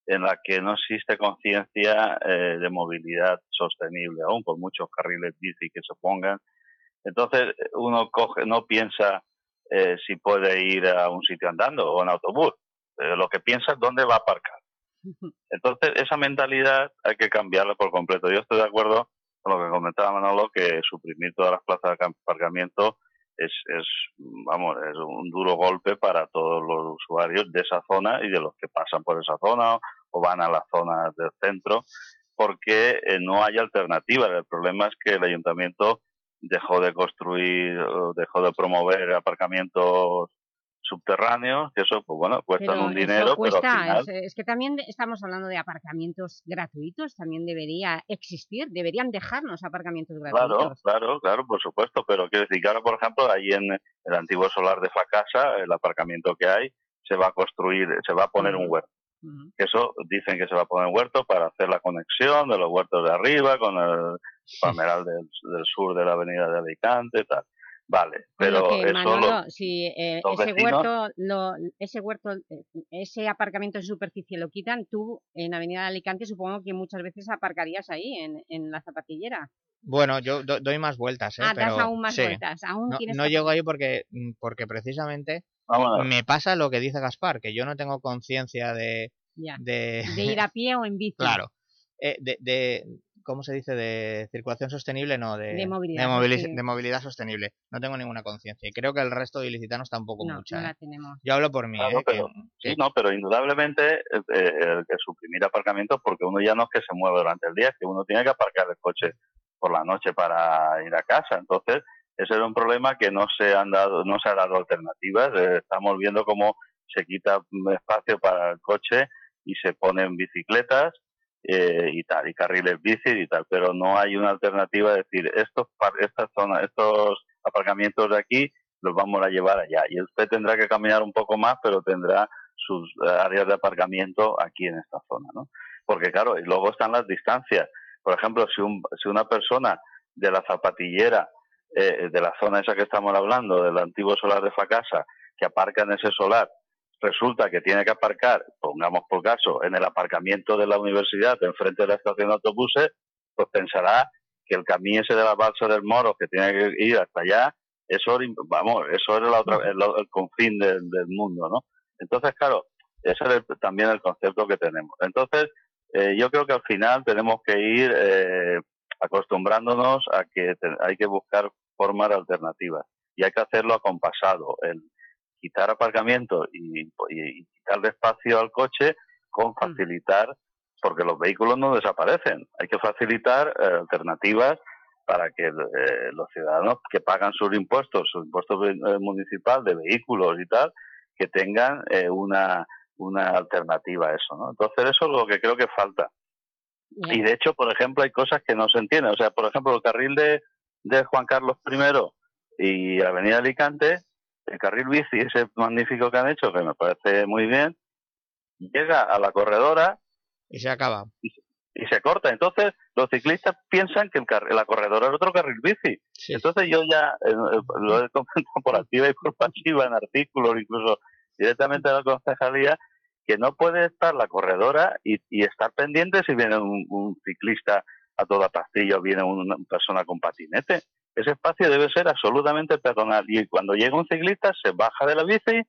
en la que no existe conciencia de movilidad sostenible, aún por muchos carriles bici que se pongan. Entonces uno coge, no piensa si puede ir a un sitio andando o en autobús. lo que piensa es dónde va a aparcar. Entonces, esa mentalidad hay que cambiarla por completo. Yo estoy de acuerdo con lo que comentaba Manolo, que suprimir todas las plazas de aparcamiento es, es, vamos, es un duro golpe para todos los usuarios de esa zona y de los que pasan por esa zona o van a las zonas del centro, porque eh, no hay alternativa. El problema es que el ayuntamiento dejó de construir, dejó de promover aparcamientos subterráneos, que eso, pues bueno, cuestan un dinero, pero es, que también estamos hablando de aparcamientos gratuitos, también debería existir, deberían dejarnos aparcamientos gratuitos. Claro, claro, claro, por supuesto, pero quiero decir que ahora, por ejemplo, ahí en el antiguo solar de Facasa, el aparcamiento que hay, se va a construir, se va a poner un huerto. Eso dicen que se va a poner un huerto para hacer la conexión de los huertos de arriba con el palmeral del, del sur de la avenida de Alicante, tal. Vale, pero eso si eh, ese huerto, ese huerto, eh, ese aparcamiento de superficie lo quitan, tú en Avenida de Alicante supongo que muchas veces aparcarías ahí, en, en la zapatillera. Bueno, yo doy más vueltas, ¿eh? Ah, das aún más vueltas. Aún no, no llego ahí porque, mm, porque precisamente me pasa lo que dice Gaspar, que yo no tengo conciencia de, de... De ir a pie o en [laughs] bici. Claro. Eh, de, de- ¿cómo se dice? De circulación sostenible, no, de, De movilidad de, movili- sostenible. de movilidad sostenible. No tengo ninguna conciencia. Y creo que el resto de ilicitanos tampoco No, mucha. no ¿eh? la tenemos. Yo hablo por mí, Claro, ¿eh? que- pero, que- sí, no, pero indudablemente eh, eh, el que suprimir aparcamientos porque uno ya no es que se mueve durante el día, es que uno tiene que aparcar el coche por la noche para ir a casa. Entonces, ese era un problema que no se han dado, no se han dado alternativas. Eh, estamos viendo cómo se quita espacio para el coche y se ponen bicicletas eh, y tal, y carriles bici y tal, pero no hay una alternativa de decir estos estas zonas, estos aparcamientos de aquí los vamos a llevar allá y usted tendrá que caminar un poco más, pero tendrá sus eh, áreas de aparcamiento aquí en esta zona, ¿no? Porque claro, y luego están las distancias. Por ejemplo, si, un, si una persona de la zapatillera, eh, de la zona esa que estamos hablando, del antiguo solar de Facasa, que aparca en ese solar, resulta que tiene que aparcar, pongamos por caso, en el aparcamiento de la universidad, enfrente de la estación de autobuses, pues pensará que el camino ese de la balsa del Moro, que tiene que ir hasta allá, eso, vamos, eso era la otra, el, el confín del, mundo, ¿no? Entonces, claro, ese es también el concepto que tenemos. Entonces, eh, yo creo que al final tenemos que ir eh, acostumbrándonos a que hay que buscar formas alternativas y hay que hacerlo acompasado. El quitar aparcamiento y, y, quitarle espacio al coche con facilitar, porque los vehículos no desaparecen. Hay que facilitar eh, alternativas para que eh, los ciudadanos que pagan sus impuestos, su impuesto eh, municipal de vehículos y tal, que tengan eh, una, una alternativa a eso, ¿no? Entonces eso es lo que creo que falta. Y de hecho, por ejemplo, hay cosas que no se entienden. O sea, por ejemplo, el carril de, de Juan Carlos I y Avenida Alicante, el carril bici, ese magnífico que han hecho, que me parece muy bien, llega a la corredora y se acaba. Y, y se corta. Entonces, los ciclistas piensan que el car- la corredora es otro carril bici. Entonces, yo ya eh, eh, lo he comentado por activa y por pasiva en artículos, incluso directamente a la concejalía, que no puede estar la corredora y, y estar pendiente si viene un, un ciclista a toda pastilla o viene una persona con patinete. Ese espacio debe ser absolutamente peatonal. Y cuando llega un ciclista se baja de la bici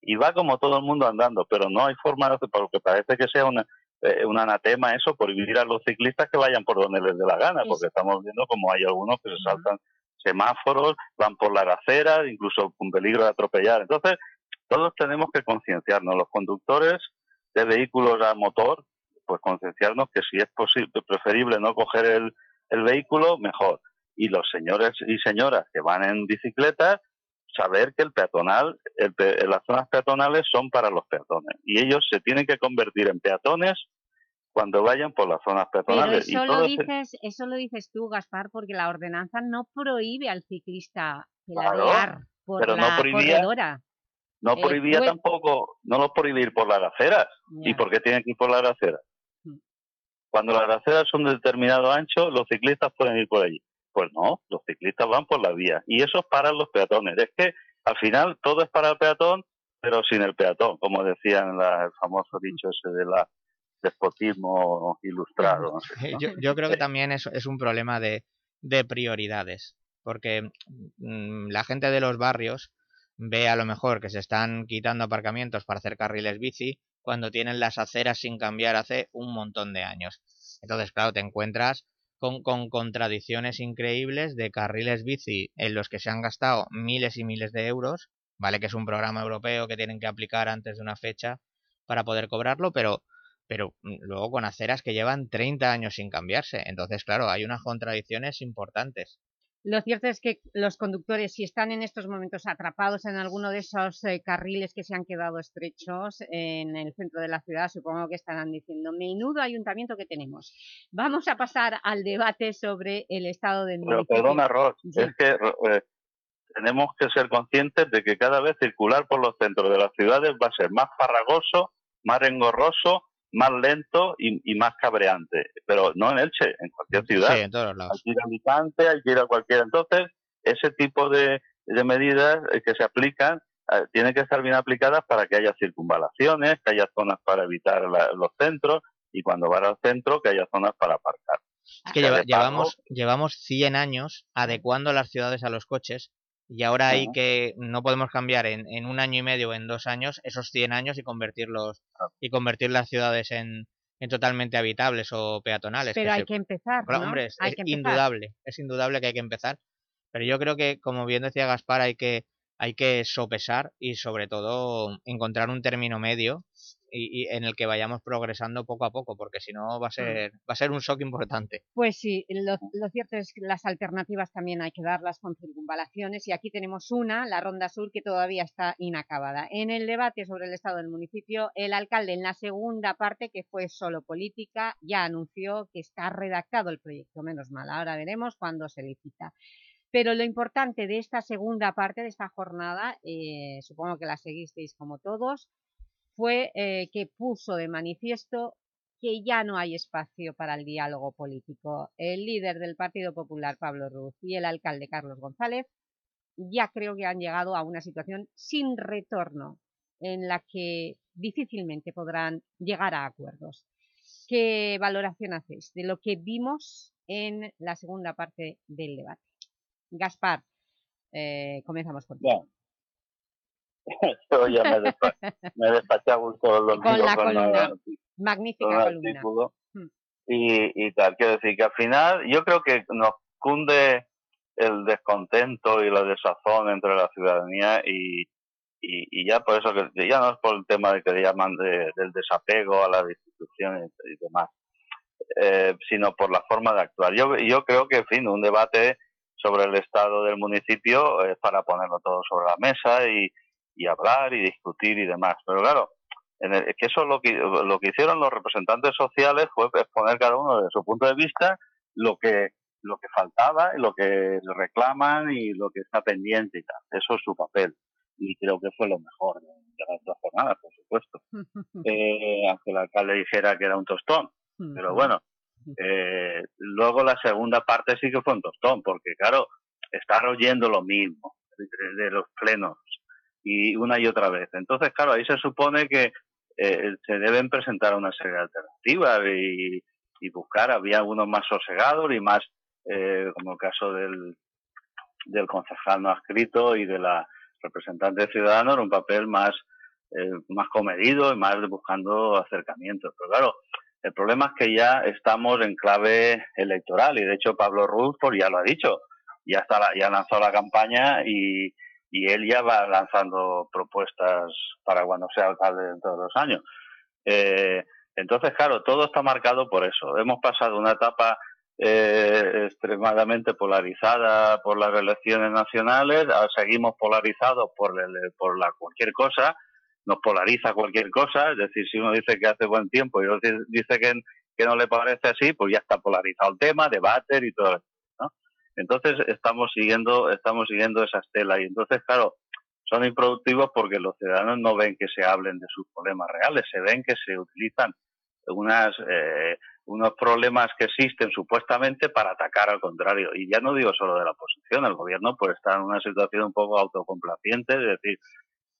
y va como todo el mundo andando, pero no hay forma de hacer, porque parece que sea una, eh, un anatema eso, prohibir a los ciclistas que vayan por donde les dé la gana, porque estamos viendo como hay algunos que se saltan semáforos, van por la acera, incluso con peligro de atropellar. Entonces, todos tenemos que concienciarnos, los conductores de vehículos a motor, pues concienciarnos que si es posible, preferible no coger el, el vehículo, mejor. Y los señores y señoras que van en bicicletas, saber que el peatonal, el pe- las zonas peatonales son para los peatones. Y ellos se tienen que convertir en peatones cuando vayan por las zonas Pero peatonales. y eso lo, dices, eso lo dices tú, Gaspar, porque la ordenanza no prohíbe al ciclista Claro, pedalear por pero no la prohibía- corredora. No Eh, prohibía tampoco, no los prohibía ir por las aceras. ¿Y por qué tienen que ir por las aceras? Mm. Cuando las aceras son de determinado ancho, los ciclistas pueden ir por allí. Pues no, los ciclistas van por la vía. Y eso es para los peatones. Es que al final todo es para el peatón, pero sin el peatón, como decían la- el famoso dicho ese de la despotismo ilustrado. no sé, ¿no? Yo, yo creo que también es, es un problema de, de prioridades, porque mm, la gente de los barrios ve a lo mejor que se están quitando aparcamientos para hacer carriles bici cuando tienen las aceras sin cambiar hace un montón de años. Entonces, claro, te encuentras con, con contradicciones increíbles de carriles bici en los que se han gastado miles y miles de euros, ¿vale? Que es un programa europeo que tienen que aplicar antes de una fecha para poder cobrarlo, pero pero mm, luego con aceras que llevan 30 años sin cambiarse. Entonces, claro, hay unas contradicciones importantes. Lo cierto es que los conductores, si están en estos momentos atrapados en alguno de esos eh, carriles que se han quedado estrechos en el centro de la ciudad, supongo que estarán diciendo, menudo ayuntamiento que tenemos. Vamos a pasar al debate sobre el estado del Pero municipio. perdona, Ros, Sí. es que eh, tenemos que ser conscientes de que cada vez circular por los centros de las ciudades va a ser más farragoso, más engorroso, más lento y, y más cabreante. Pero no en Elche, en cualquier ciudad. Sí, en todos lados. Hay que ir a Alicante, hay que ir a cualquiera. Entonces, ese tipo de, de medidas eh, que se aplican eh, tienen que estar bien aplicadas para que haya circunvalaciones, que haya zonas para evitar la- los centros y cuando van al centro que haya zonas para aparcar. Es que lleva- llevamos, llevamos 100 años adecuando las ciudades a los coches Y ahora hay que, no podemos cambiar en, en un año y medio o en dos años esos 100 años y convertirlos y convertir las ciudades en, en totalmente habitables o peatonales. Pero hay se- que empezar, ¿no? hombre, es, empezar. indudable, es indudable que hay que empezar. Pero yo creo que, como bien decía Gaspar, hay que, hay que sopesar y sobre todo encontrar un término medio y, y en el que vayamos progresando poco a poco, porque si no va a ser, va a ser un shock importante. Pues sí, lo, lo cierto es que las alternativas también hay que darlas con circunvalaciones y aquí tenemos una, la Ronda Sur, que todavía está inacabada. En el debate sobre el estado del municipio, el alcalde en la segunda parte, que fue solo política, ya anunció que está redactado el proyecto, menos mal, ahora veremos cuándo se licita. Pero lo importante de esta segunda parte de esta jornada, eh, supongo que la seguisteis como todos, fue eh, que puso de manifiesto que ya no hay espacio para el diálogo político. El líder del Partido Popular, Pablo Ruz, y el alcalde, Carlos González, ya creo que han llegado a una situación sin retorno, en la que difícilmente podrán llegar a acuerdos. ¿Qué valoración hacéis de lo que vimos en la segunda parte del debate? Gaspar, eh, comenzamos contigo. [laughs] Yo ya me, despa me despaché a gusto los Con la con columna. con Magnífica el columna. artículo Mm. y, y tal. Quiero decir que al final yo creo que nos cunde el descontento y la desazón entre la ciudadanía y, y, y ya por eso que ya no es por el tema de que le llaman de- del desapego a las instituciones y demás, eh, sino por la forma de actuar. Yo, yo creo que, en fin, un debate sobre el estado del municipio es para ponerlo todo sobre la mesa y, y hablar y discutir y demás. Pero claro, en el- es que eso lo que, lo que hicieron los representantes sociales fue exponer cada uno desde su punto de vista lo que lo que faltaba y lo que reclaman y lo que está pendiente y tal. Eso es su papel. Y creo que fue lo mejor de, de las dos jornadas, por supuesto. [laughs] Eh, aunque el alcalde dijera que era un tostón. Pero bueno, eh, luego la segunda parte sí que fue un tostón, porque claro, estar oyendo lo mismo de, de los plenos y una y otra vez. Entonces, claro, ahí se supone que eh, se deben presentar una serie de alternativas y, y buscar, había unos más sosegados y más, eh, como el caso del, del concejal no adscrito y de la representante ciudadana, era un papel más, eh, más comedido y más buscando acercamientos. Pero claro, el problema es que ya estamos en clave electoral y de hecho Pablo Ruz pues ya lo ha dicho, ya está ya lanzó la campaña y, y él ya va lanzando propuestas para cuando sea alcalde dentro de dos años. Eh, entonces, claro, todo está marcado por eso. Hemos pasado una etapa eh, extremadamente polarizada por las elecciones nacionales, seguimos polarizados por, el- por la cualquier cosa, nos polariza cualquier cosa, es decir, si uno dice que hace buen tiempo y otro dice- que, que no le parece así, pues ya está polarizado el tema, debate y todo eso. Entonces estamos siguiendo, estamos siguiendo esa estela y entonces, claro, son improductivos porque los ciudadanos no ven que se hablen de sus problemas reales, se ven que se utilizan unas eh, unos problemas que existen supuestamente para atacar al contrario. Y ya no digo solo de la oposición, el gobierno pues está en una situación un poco autocomplaciente, es decir,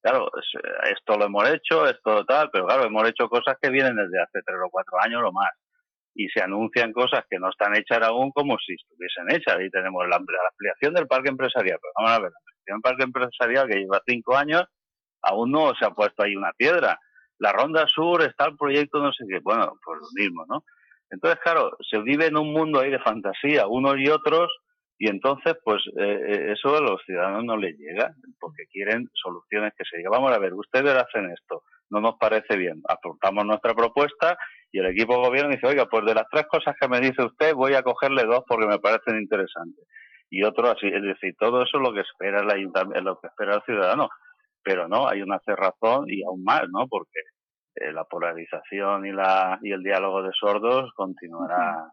claro, es- esto lo hemos hecho, esto tal, pero claro, hemos hecho cosas que vienen desde hace tres o cuatro años o más. Y se anuncian cosas que no están hechas aún como si estuviesen hechas. Y tenemos la, la ampliación del parque empresarial. Pero vamos a ver, la ampliación del parque empresarial que lleva cinco años, aún no se ha puesto ahí una piedra. La Ronda Sur está el proyecto, no sé qué. Bueno, pues lo mismo, ¿no? Entonces, claro, se vive en un mundo ahí de fantasía, unos y otros, y entonces, pues eh, eh, eso a los ciudadanos no les llega, porque quieren soluciones que se digan, vamos a ver, ustedes hacen esto, no nos parece bien, aportamos nuestra propuesta y el equipo de gobierno dice, oiga, pues de las tres cosas que me dice usted, voy a cogerle dos porque me parecen interesantes. Y otro así, es decir, todo eso es lo que espera el ayuntamiento, lo que espera el ciudadano. Pero no, hay una cerrazón y aún más, ¿no? Porque eh, la polarización y la y el diálogo de sordos continuará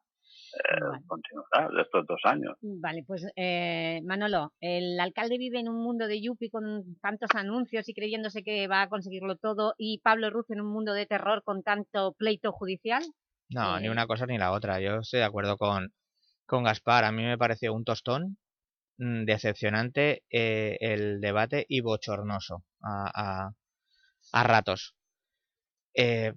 eh, continuará de estos dos años. Vale, pues eh, Manolo, el alcalde vive en un mundo de Yupi con tantos anuncios y creyéndose que va a conseguirlo todo y Pablo Ruz en un mundo de terror con tanto pleito judicial. No, Eh, ni una cosa ni la otra. Yo estoy de acuerdo con, con Gaspar. A mí me pareció un tostón mm, decepcionante eh, el debate y bochornoso a, a- a ratos. Eh,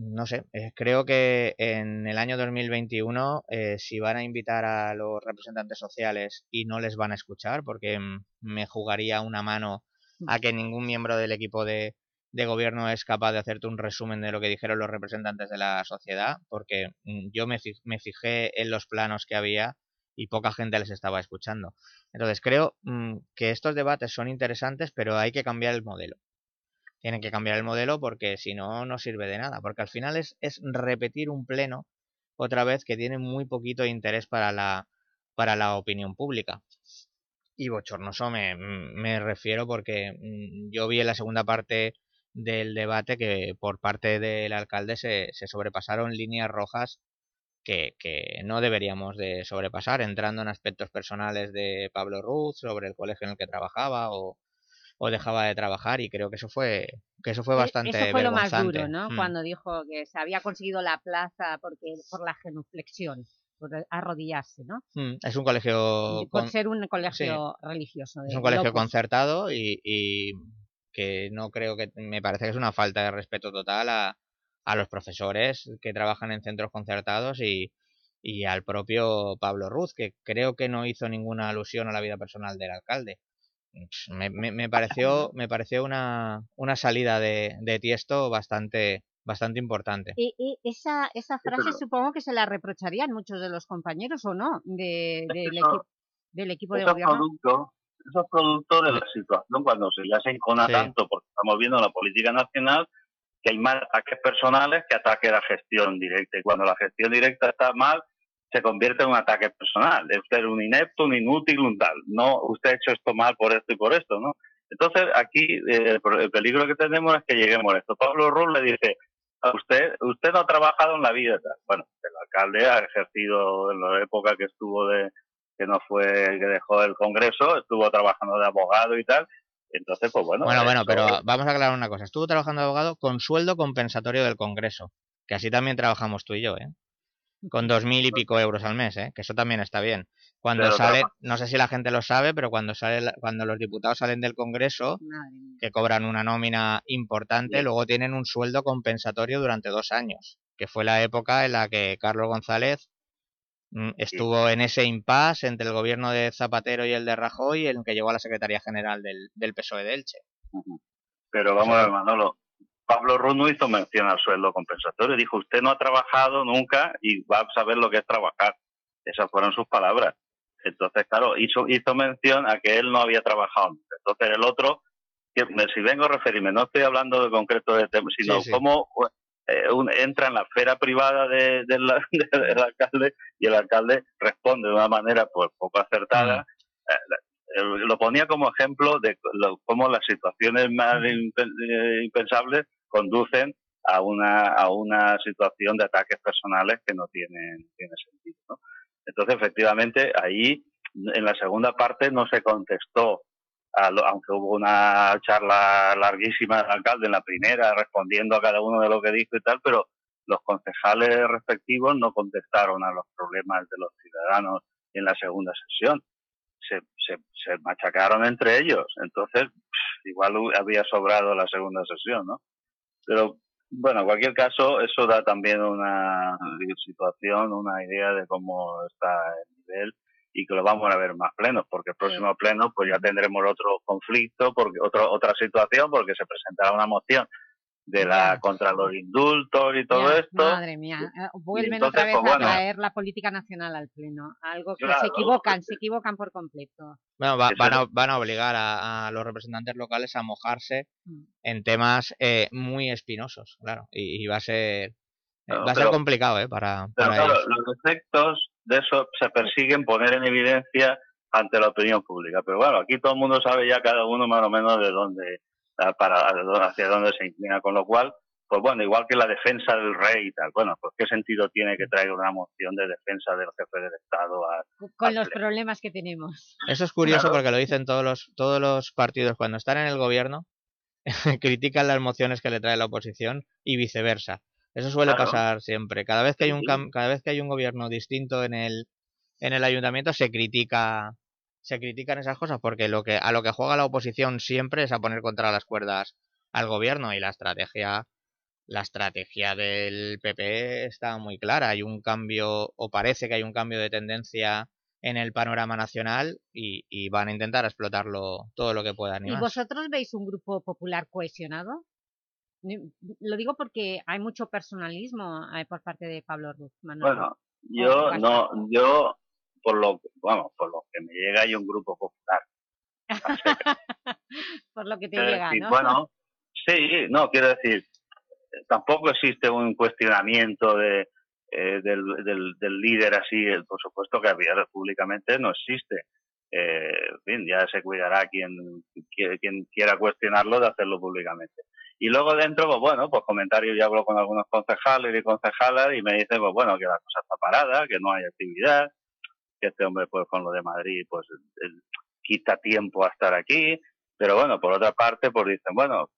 no sé, eh, creo que en el año 2021 eh, si van a invitar a los representantes sociales y no les van a escuchar, porque mm, me jugaría una mano a que ningún miembro del equipo de, de gobierno es capaz de hacerte un resumen de lo que dijeron los representantes de la sociedad, porque mm, yo me, me fijé en los planos que había y poca gente les estaba escuchando. Entonces creo mm, que estos debates son interesantes, pero hay que cambiar el modelo. Tienen que cambiar el modelo porque si no, no sirve de nada, porque al final es, es repetir un pleno otra vez que tiene muy poquito interés para la, para la opinión pública. Y bochornoso me, me refiero porque mm, yo vi en la segunda parte del debate que por parte del alcalde se, se sobrepasaron líneas rojas que, que no deberíamos de sobrepasar, entrando en aspectos personales de Pablo Ruz, sobre el colegio en el que trabajaba o, o dejaba de trabajar y creo que eso fue que eso fue E- bastante Eso fue lo más duro. ¿no? Mm. Cuando dijo que se había conseguido la plaza porque, por la genuflexión, por arrodillarse, ¿no? Mm, Es un colegio Por con- ser un sí, colegio religioso. es un colegio concertado y, y que no creo que me parece que es una falta de respeto total a, a los profesores que trabajan en centros concertados y, y al propio Pablo Ruz, que creo que no hizo ninguna alusión a la vida personal del alcalde. Me, me- me pareció, me pareció una, una salida de, de tiesto bastante, bastante importante. Y, y esa, esa frase pero- supongo que se la reprocharían muchos de los compañeros, ¿o no? De, del, eso- equi- del equipo de gobierno. producto, eso es producto de la situación cuando se ya se encona Sí. tanto, porque estamos viendo en la política nacional que hay más ataques personales que ataques a la gestión directa. Y cuando la gestión directa está mal, se convierte en un ataque personal. Usted es un inepto, un inútil, un tal. No, usted ha hecho esto mal por esto y por esto, ¿no? Entonces, aquí eh, el, peligro que tenemos es que lleguemos a esto. Pablo Ruz le dice, a usted, usted no ha trabajado en la vida. tal. Bueno, el alcalde ha ejercido en la época que estuvo de, que no fue, que dejó el Congreso, estuvo trabajando de abogado y tal. Entonces, pues bueno. Bueno, bueno, pero vamos a aclarar una cosa. Estuvo trabajando de abogado con sueldo compensatorio del Congreso, que así también trabajamos tú y yo, ¿eh? Con dos mil y pico euros al mes, ¿eh? Que eso también está bien. Cuando Pero sale, no sé si la gente lo sabe, pero cuando sale, cuando los diputados salen del Congreso, que cobran una nómina importante, Sí. luego tienen un sueldo compensatorio durante dos años, que fue la época en la que Carlos González mm, estuvo en ese impasse entre el gobierno de Zapatero y el de Rajoy, en el que llegó a la Secretaría General del, del PSOE de Elche. Pero vamos a ver, Manolo. Pablo Ruz no hizo mención al sueldo compensatorio. Dijo, usted no ha trabajado nunca y va a saber lo que es trabajar. Esas fueron sus palabras. Entonces, claro, hizo, hizo mención a que él no había trabajado nunca. Entonces, el otro, que si vengo a referirme, no estoy hablando de concreto de tema, sino Sí, sí. cómo eh, un- entra en la esfera privada de- del, [laughs] del alcalde y el alcalde responde de una manera pues poco acertada. Eh, eh, lo ponía como ejemplo de lo- cómo las situaciones más eh, impensables conducen a una, a una situación de ataques personales que no tienen, tiene sentido. ¿no? Entonces, efectivamente, ahí en la segunda parte no se contestó, a lo- aunque hubo una charla larguísima del alcalde en la primera, respondiendo a cada uno de lo que dijo y tal, pero los concejales respectivos no contestaron a los problemas de los ciudadanos en la segunda sesión. Se, se, se machacaron entre ellos. Entonces, igual había sobrado la segunda sesión, ¿no? Pero, bueno, en cualquier caso, eso da también una situación, una idea de cómo está el nivel y que lo vamos a ver más plenos, porque el próximo pleno pues ya tendremos otro conflicto, porque otro, otra situación, porque se presentará una moción de la contra los indultos y todo Ya, esto. Madre mía, eh, vuelven entonces, otra vez pues, a bueno. traer la política nacional al pleno, algo que Claro, se equivocan, se equivocan por completo. Bueno, va- van, a, van a obligar a, a los representantes locales a mojarse Mm. en temas eh, muy espinosos, claro, y, y va a ser Claro, va a ser pero- complicado, ¿eh? Para, Pero para claro, ellos. los efectos de eso se persiguen poner en evidencia ante la opinión pública. Pero bueno, aquí todo el mundo sabe ya cada uno más o menos de dónde, para, hacia dónde se inclina, con lo cual, pues bueno, igual que la defensa del rey y tal, bueno, pues qué sentido tiene que traiga una moción de defensa del jefe del Estado a, Con los problemas que tenemos. Eso es curioso Claro. porque lo dicen todos los, todos los partidos cuando están en el gobierno, [laughs] critican las mociones que le trae la oposición y viceversa. Eso suele Claro. pasar siempre. Cada vez que hay un cada vez que hay un gobierno distinto en el en el ayuntamiento se critica se critican esas cosas porque lo que a lo que juega la oposición siempre es a poner contra las cuerdas al gobierno y la estrategia la estrategia del PP está muy clara. Hay un cambio, o parece que hay un cambio de tendencia en el panorama nacional y, y van a intentar explotarlo todo lo que puedan. ¿Y vosotros veis un grupo popular cohesionado? Lo digo porque hay mucho personalismo eh, por parte de Pablo Ruz. Manuel. Bueno, yo no, yo por lo, vamos, por lo que me llega hay un grupo popular. [laughs] por lo que te llega, ¿no? Bueno, sí, no, quiero decir, tampoco existe un cuestionamiento de, eh, del, del, líder así, por supuesto que había públicamente no existe. Eh, en fin, ya se cuidará quien, quien quiera cuestionarlo de hacerlo públicamente. Y luego dentro, pues bueno, pues comentarios, yo hablo con algunos concejales y concejalas y me dicen, pues bueno, que la cosa está parada, que no hay actividad, que este hombre, pues con lo de Madrid, pues quita tiempo a estar aquí. Pero bueno, por otra parte, pues dicen, bueno,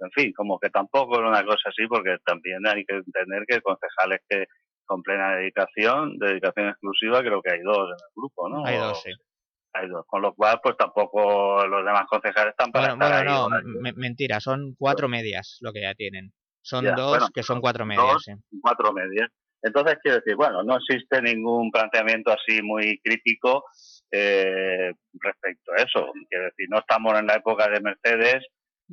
en fin, como que tampoco era una cosa así, porque también hay que entender que concejales que con plena dedicación, dedicación exclusiva, creo que hay dos en el grupo, ¿no? Hay dos, sí. Hay dos, con lo cual, pues tampoco los demás concejales están para bueno, estar bueno, no, mentira, son cuatro medias lo que ya tienen. Son dos que son cuatro medias, sí. Cuatro medias. Entonces, quiero decir, bueno, no existe ningún planteamiento así muy crítico eh, respecto a eso. Quiero decir, no estamos en la época de Mercedes,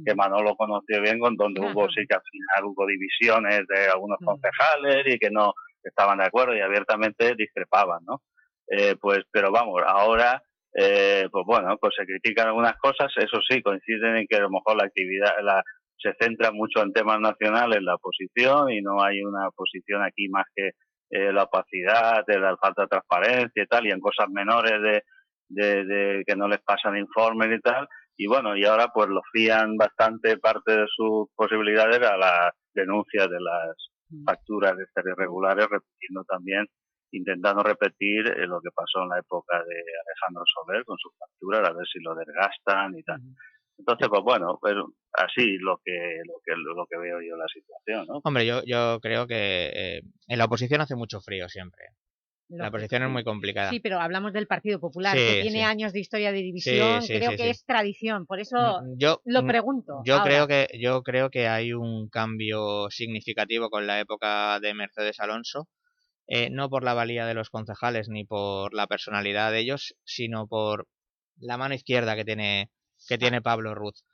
que Manolo conoció bien, con donde hubo sí que al final hubo divisiones de algunos concejales y que no estaban de acuerdo y abiertamente discrepaban, ¿no? Eh, pues, pero vamos, ahora, eh, pues bueno, pues se critican algunas cosas, eso sí, coinciden en que a lo mejor la actividad la, se centra mucho en temas nacionales, la oposición, y no hay una posición aquí más que eh, la opacidad, de la falta de transparencia y tal, y en cosas menores de, de, de que no les pasan informes y tal, y bueno, y ahora pues lo fían bastante parte de sus posibilidades a las denuncias de las mm. facturas de ser irregulares, repitiendo también, intentando repetir eh, lo que pasó en la época de Alejandro Soler con sus facturas, a ver si lo desgastan y tal. Entonces, pues bueno, pero así lo que lo que lo que veo yo la situación, ¿no? Hombre, yo yo creo que eh, en la oposición hace mucho frío siempre. La posición es muy complicada. Sí, pero hablamos del Partido Popular, que tiene años de historia de división, creo que es tradición, por eso mm, yo, lo mm, pregunto. Yo creo, que, yo creo que hay un cambio significativo con la época de Mercedes Alonso, eh, no por la valía de los concejales ni por la personalidad de ellos, sino por la mano izquierda que tiene, que tiene Pablo Ruz.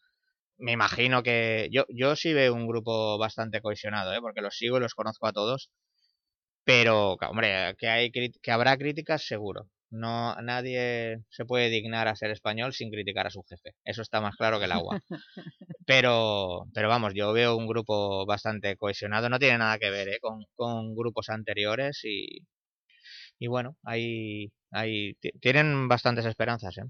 Me imagino que yo, yo sí veo un grupo bastante cohesionado, ¿eh? porque los sigo y los conozco a todos pero, hombre, que, hay, que habrá críticas seguro. No, nadie se puede dignar a ser español sin criticar a su jefe. Eso está más claro que el agua. [laughs] Pero, pero vamos, yo veo un grupo bastante cohesionado. No tiene nada que ver ¿eh? con, con, grupos anteriores y, y bueno, hay, hay, tienen bastantes esperanzas. ¿eh?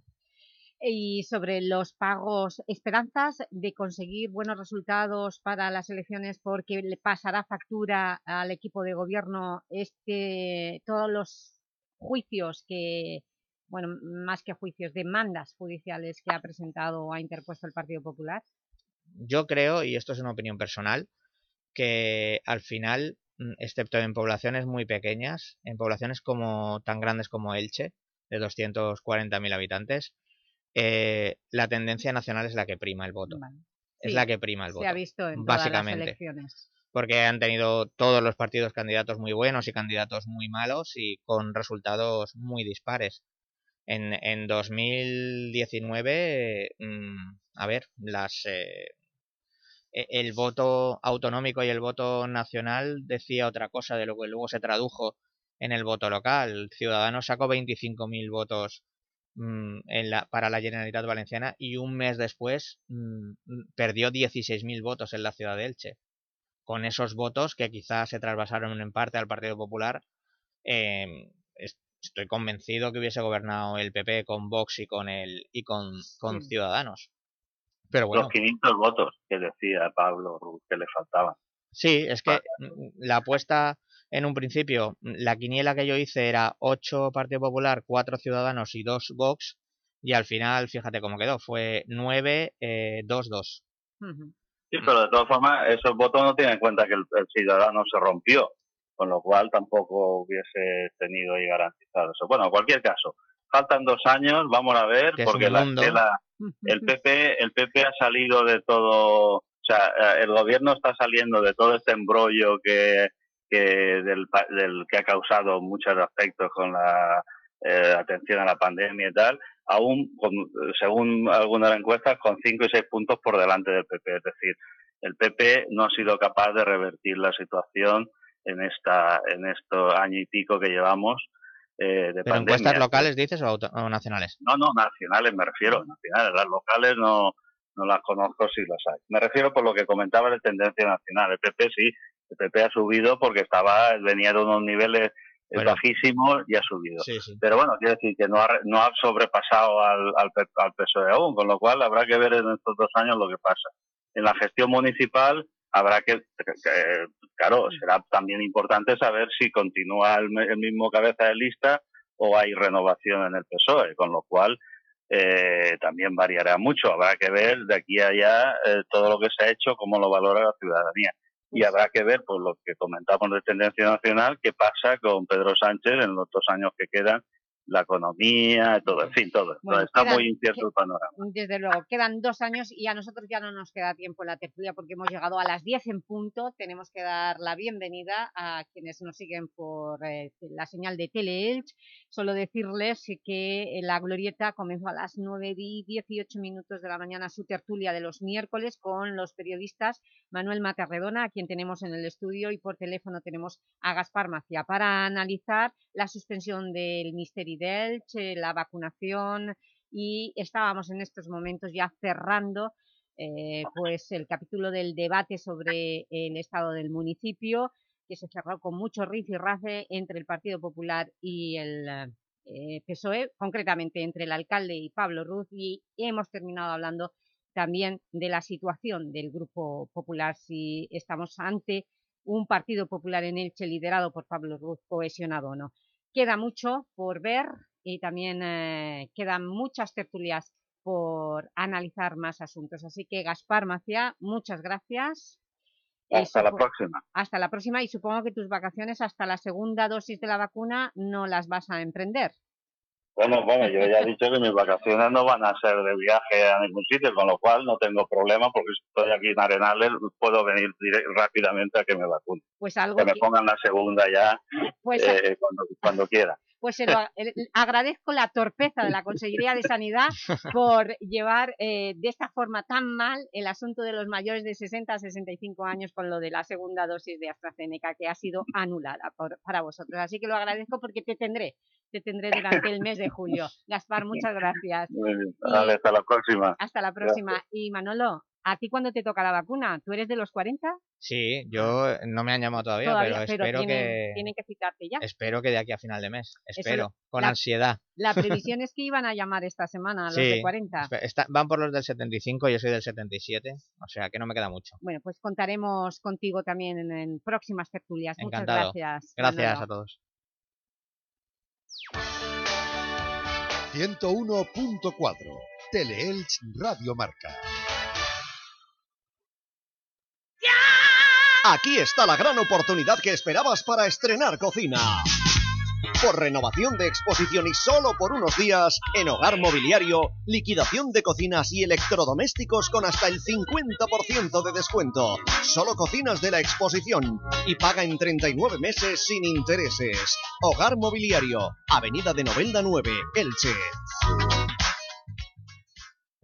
Y sobre los pagos, esperanzas de conseguir buenos resultados para las elecciones porque le pasará factura al equipo de gobierno este todos los juicios que, bueno, más que juicios, demandas judiciales que ha presentado o ha interpuesto el Partido Popular? Yo creo, y esto es una opinión personal, que al final, mm, excepto en poblaciones muy pequeñas, en poblaciones como tan grandes como Elche, de 240.000 habitantes, eh, la tendencia nacional es la que prima el voto. Es la que prima el voto. Se ha visto en básicamente. las elecciones. Porque han tenido todos los partidos candidatos muy buenos y candidatos muy malos y con resultados muy dispares. En, en 2019, mm, a ver, las, eh, e, el voto autonómico y el voto nacional decía otra cosa de lo que luego se tradujo en el voto local. Ciudadanos sacó 25.000 votos Mm, en la, para la Generalitat Valenciana y un mes después mm, mm, perdió 16.000 votos en la ciudad de Elche. Con esos votos que quizás se trasvasaron en parte al Partido Popular, em, estoy convencido que hubiese gobernado el PP con Vox y con, el, y con, con Ciudadanos. Pero bueno. Los 500 votos que decía Pablo que le faltaban. Sí, es que la apuesta en un principio, mm, la quiniela que yo hice era 8 Partido Popular, 4 Ciudadanos y 2 Vox, y al final, fíjate cómo quedó, fue 9, 2, 2. Sí, pero de todas formas, esos votos no tienen en cuenta que el, Ciudadano se rompió, con lo cual tampoco hubiese tenido ahí garantizado eso. Bueno, en cualquier caso, faltan dos años, vamos a ver, porque la, el PP, el PP ha salido de todo O sea, eh, el gobierno está saliendo de todo este embrollo que, que del, del que ha causado muchos aspectos con la eh, atención a la pandemia y tal, aún, con- según algunas encuestas, con 5 y 6 puntos por delante del PP. Es decir, el PP no ha sido capaz de revertir la situación en esta en estos año y pico que llevamos eh, de ¿Pero pandemia. encuestas locales dices o, o nacionales? No, no, nacionales me refiero, nacionales. Las locales no, no las conozco si las hay. Me refiero por lo que comentaba de tendencia nacional. El PP sí, el PP ha subido porque estaba venía de unos niveles eh, Bueno. bajísimos y ha subido. Sí, sí. Pero bueno, quiero decir que no ha, no ha sobrepasado al, al, al PSOE aún, con lo cual habrá que ver en estos dos años lo que pasa. En la gestión municipal habrá que, que- claro, será también importante saber si continúa el, el mismo cabeza de lista o hay renovación en el PSOE, con lo cual eh, también variará mucho. Habrá que ver de aquí a allá eh, todo lo que se ha hecho, cómo lo valora la ciudadanía. Y habrá que ver, por lo que comentamos de tendencia nacional, qué pasa con Pedro Sánchez en los dos años que quedan, la economía, todo, en fin, todo. Bueno, Está quedan- muy incierto el panorama. Desde luego, quedan dos años y a nosotros ya no nos queda tiempo en la tertulia porque hemos llegado a las 10 en punto. Tenemos que dar la bienvenida a quienes nos siguen por eh, la señal de Teleelch. Solo decirles que la Glorieta comenzó a las 9 y 18 minutos de la mañana su tertulia de los miércoles con los periodistas Manuel Matarredona, a quien tenemos en el estudio, y por teléfono tenemos a Gaspar Macia para analizar la suspensión del Misteri d'Elche, la vacunación y estábamos en estos momentos ya cerrando eh, pues el capítulo del debate sobre el estado del municipio que se cerró con mucho rifirrafe entre el Partido Popular y el eh, PSOE, concretamente entre el alcalde y Pablo Ruz y hemos terminado hablando también de la situación del Grupo Popular, si estamos ante un Partido Popular en Elche liderado por Pablo Ruz cohesionado o no. Queda mucho por ver y también eh, quedan muchas tertulias por analizar más asuntos. Así que, Gaspar Maciá, muchas gracias. Hasta la próxima. Hasta la próxima y supongo que tus vacaciones hasta la segunda dosis de la vacuna no las vas a emprender. Bueno, bueno, yo ya he dicho que mis vacaciones no van a ser de viaje a ningún sitio, con lo cual no tengo problema porque si estoy aquí en Arenales, puedo venir rápidamente a que me vacunen. Pues algo Que me pongan la segunda ya Pues, eh, cuando, cuando quiera. Pues se lo el- agradezco la torpeza de la Consejería de Sanidad [laughs] por llevar eh, de esta forma tan mal el asunto de los mayores de 60 a 65 años con lo de la segunda dosis de AstraZeneca que ha sido anulada por- para vosotros. Así que lo agradezco porque te tendré, te tendré durante el mes de julio. [laughs] Gaspar, muchas gracias. Muy Vale, hasta la próxima. Hasta la próxima. Y Manolo, ¿a ti cuándo te toca la vacuna? ¿Tú eres de los 40? Sí, yo eh, no me han llamado todavía, Todavía, pero espero tienen, que tienen que citarte ya. espero que de aquí a final de mes. Espero, con la- ansiedad. La [laughs] previsión es que iban a llamar esta semana a los Sí, de 40. espe- está- van por los del 75, yo soy del 77, o sea que no me queda mucho. Bueno, pues contaremos contigo también en, en próximas tertulias. Encantado. Muchas gracias. Gracias Manolo. a todos. 101.4 Teleelch Radio Marca. Aquí está la gran oportunidad que esperabas para estrenar cocina. Por renovación de exposición y solo por unos días, en Hogar Mobiliario, liquidación de cocinas y electrodomésticos con hasta el 50% de descuento. Solo cocinas de la exposición y paga en 39 meses sin intereses. Hogar Mobiliario, Avenida de Novelda 9, Elche.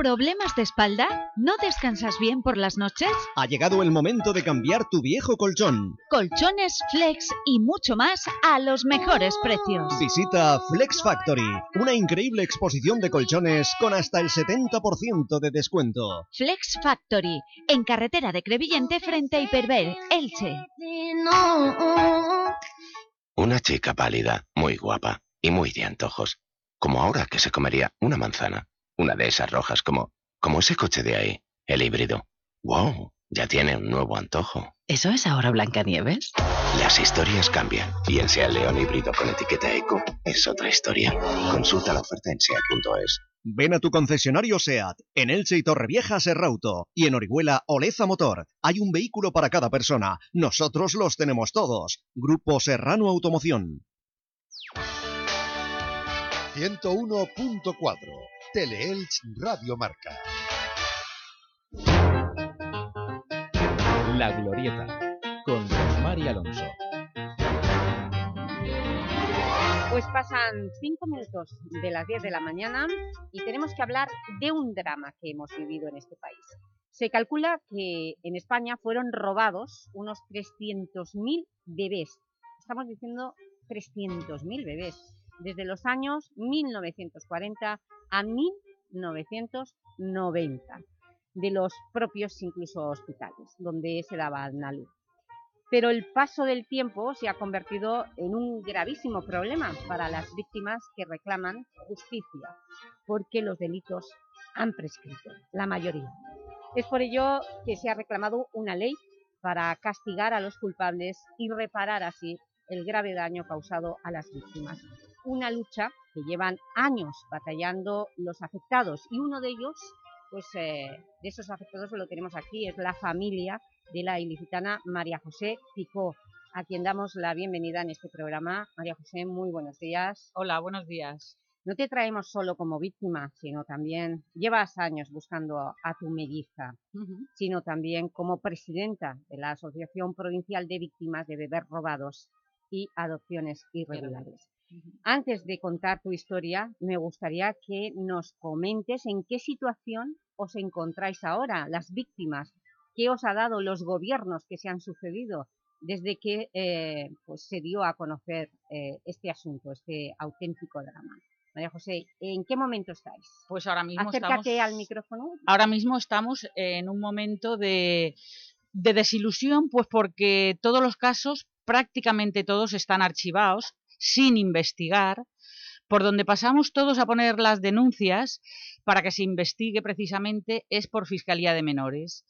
¿Problemas de espalda? ¿No descansas bien por las noches? Ha llegado el momento de cambiar tu viejo colchón. Colchones, flex y mucho más a los mejores precios. Visita Flex Factory, una increíble exposición de colchones con hasta el 70% de descuento. Flex Factory, en carretera de Crevillente frente a Hiperver, Elche. Una chica pálida, muy guapa y muy de antojos. Como ahora que se comería una manzana. Una de esas rojas como, como ese coche de ahí, el híbrido. ¡Wow! ya tiene un nuevo antojo. ¿Eso es ahora Blancanieves? Las historias cambian y el Seat León híbrido con etiqueta Eco es otra historia. Consulta la oferta en seat.es. Ven a tu concesionario SEAT, en Elche y Torrevieja Serrauto y en Orihuela Oleza Motor. Hay un vehículo para cada persona. Nosotros los tenemos todos. Grupo Serrano Automoción. 101.4 Teleelch Radio Marca. La Glorieta, con Rosmar y Alonso. Pues pasan cinco minutos de las 10 de la mañana y tenemos que hablar de un drama que hemos vivido en este país. Se calcula que en España fueron robados unos 300.000 bebés. Estamos diciendo 300.000 bebés, desde los años 1940 a 1990, de los propios incluso hospitales, donde se daba a luz pero el paso del tiempo se ha convertido en un gravísimo problema para las víctimas que reclaman justicia, porque los delitos han prescrito, la mayoría. Es por ello que se ha reclamado una ley para castigar a los culpables y reparar así el grave daño causado a las víctimas. Una lucha que llevan años batallando los afectados y uno de ellos, pues eh, de esos afectados lo tenemos aquí, es la familia de la ilicitana María José Picó, a quien damos la bienvenida en este programa. María José, muy buenos días. Hola, buenos días. No te traemos solo como víctima, sino también llevas años buscando a tu melliza, sino también como presidenta de la Asociación Provincial de Víctimas de Bebés Robados y Adopciones Irregulares. Antes de contar tu historia, me gustaría que nos comentes en qué situación os encontráis ahora, las víctimas, qué os ha dado los gobiernos que se han sucedido desde que eh, pues se dio a conocer eh, este asunto, este auténtico drama. María José, ¿en qué momento estáis? Pues ahora mismo Acércate estamos, al micrófono. Ahora mismo estamos en un momento de, de desilusión, pues porque todos los casos, prácticamente todos, están archivados, sin investigar, por donde pasamos todos a poner las denuncias para que se investigue precisamente es por Fiscalía de Menores.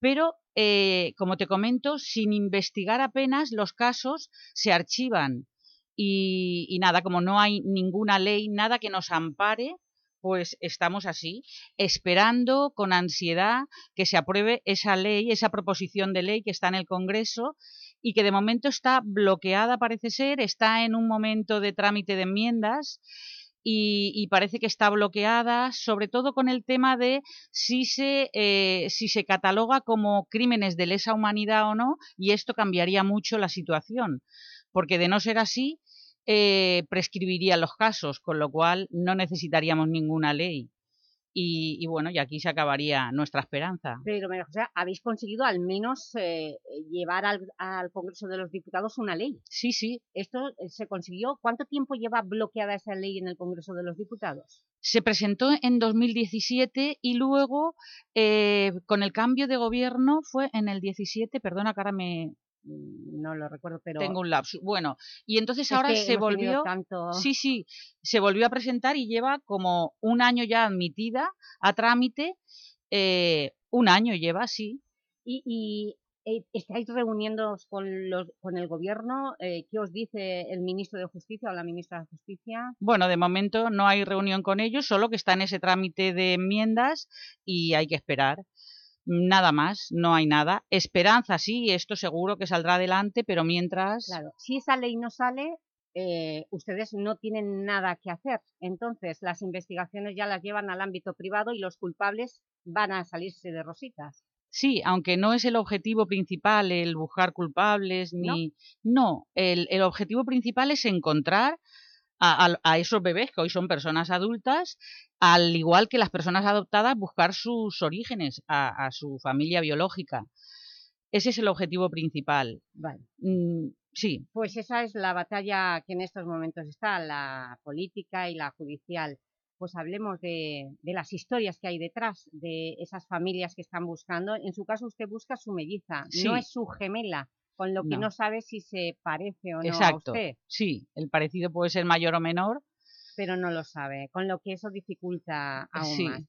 Pero, eh, como te comento, sin investigar apenas los casos se archivan y, y, nada, como no hay ninguna ley, nada que nos ampare, pues estamos así, esperando con ansiedad que se apruebe esa ley, esa proposición de ley que está en el Congreso y que de momento está bloqueada, parece ser, está en un momento de trámite de enmiendas y, parece que está bloqueada, sobre todo con el tema de si se, eh, si se cataloga como crímenes de lesa humanidad o no, y esto cambiaría mucho la situación, porque de no ser así, eh, prescribirían los casos, con lo cual no necesitaríamos ninguna ley. Y, y, bueno, y aquí se acabaría nuestra esperanza. Pero, María José, habéis conseguido al menos eh, llevar al, al, Congreso de los Diputados una ley. Sí, sí. ¿Esto se consiguió? ¿Cuánto tiempo lleva bloqueada esa ley en el Congreso de los Diputados? Se presentó en 2017 y luego, eh, con el cambio de gobierno, fue en el 17, perdona que ahora me, no lo recuerdo, pero... Tengo un lapsus. Bueno, y entonces ahora se volvió... Tanto... Sí, sí, se volvió a presentar y lleva como un año ya admitida a trámite, eh, un año lleva, sí. Y, y eh, ¿estáis reuniéndoos con, los, con el gobierno? Eh, ¿Qué os dice el ministro de Justicia o la ministra de Justicia? Bueno, de momento no hay reunión con ellos, solo que está en ese trámite de enmiendas y hay que esperar nada más, no hay nada. Esperanza, sí, esto seguro que saldrá adelante, pero mientras... Claro, si esa ley no sale, eh, ustedes no tienen nada que hacer. Entonces, las investigaciones ya las llevan al ámbito privado y los culpables van a salirse de rositas. Sí, aunque no es el objetivo principal el buscar culpables, ni... No, no el, el objetivo principal es encontrar a, a, a, esos bebés que hoy son personas adultas, al igual que las personas adoptadas, buscar sus orígenes, a, a su familia biológica. Ese es el objetivo principal. Vale. Mm, sí. Pues esa es la batalla que en estos momentos está, la política y la judicial. Pues hablemos de, de las historias que hay detrás de esas familias que están buscando. En su caso usted busca su melliza, sí. no es su gemela con lo que no. No. sabe si se parece o no Exacto. a usted. Sí, el parecido puede ser mayor o menor. Pero no lo sabe, con lo que eso dificulta aún Sí. más.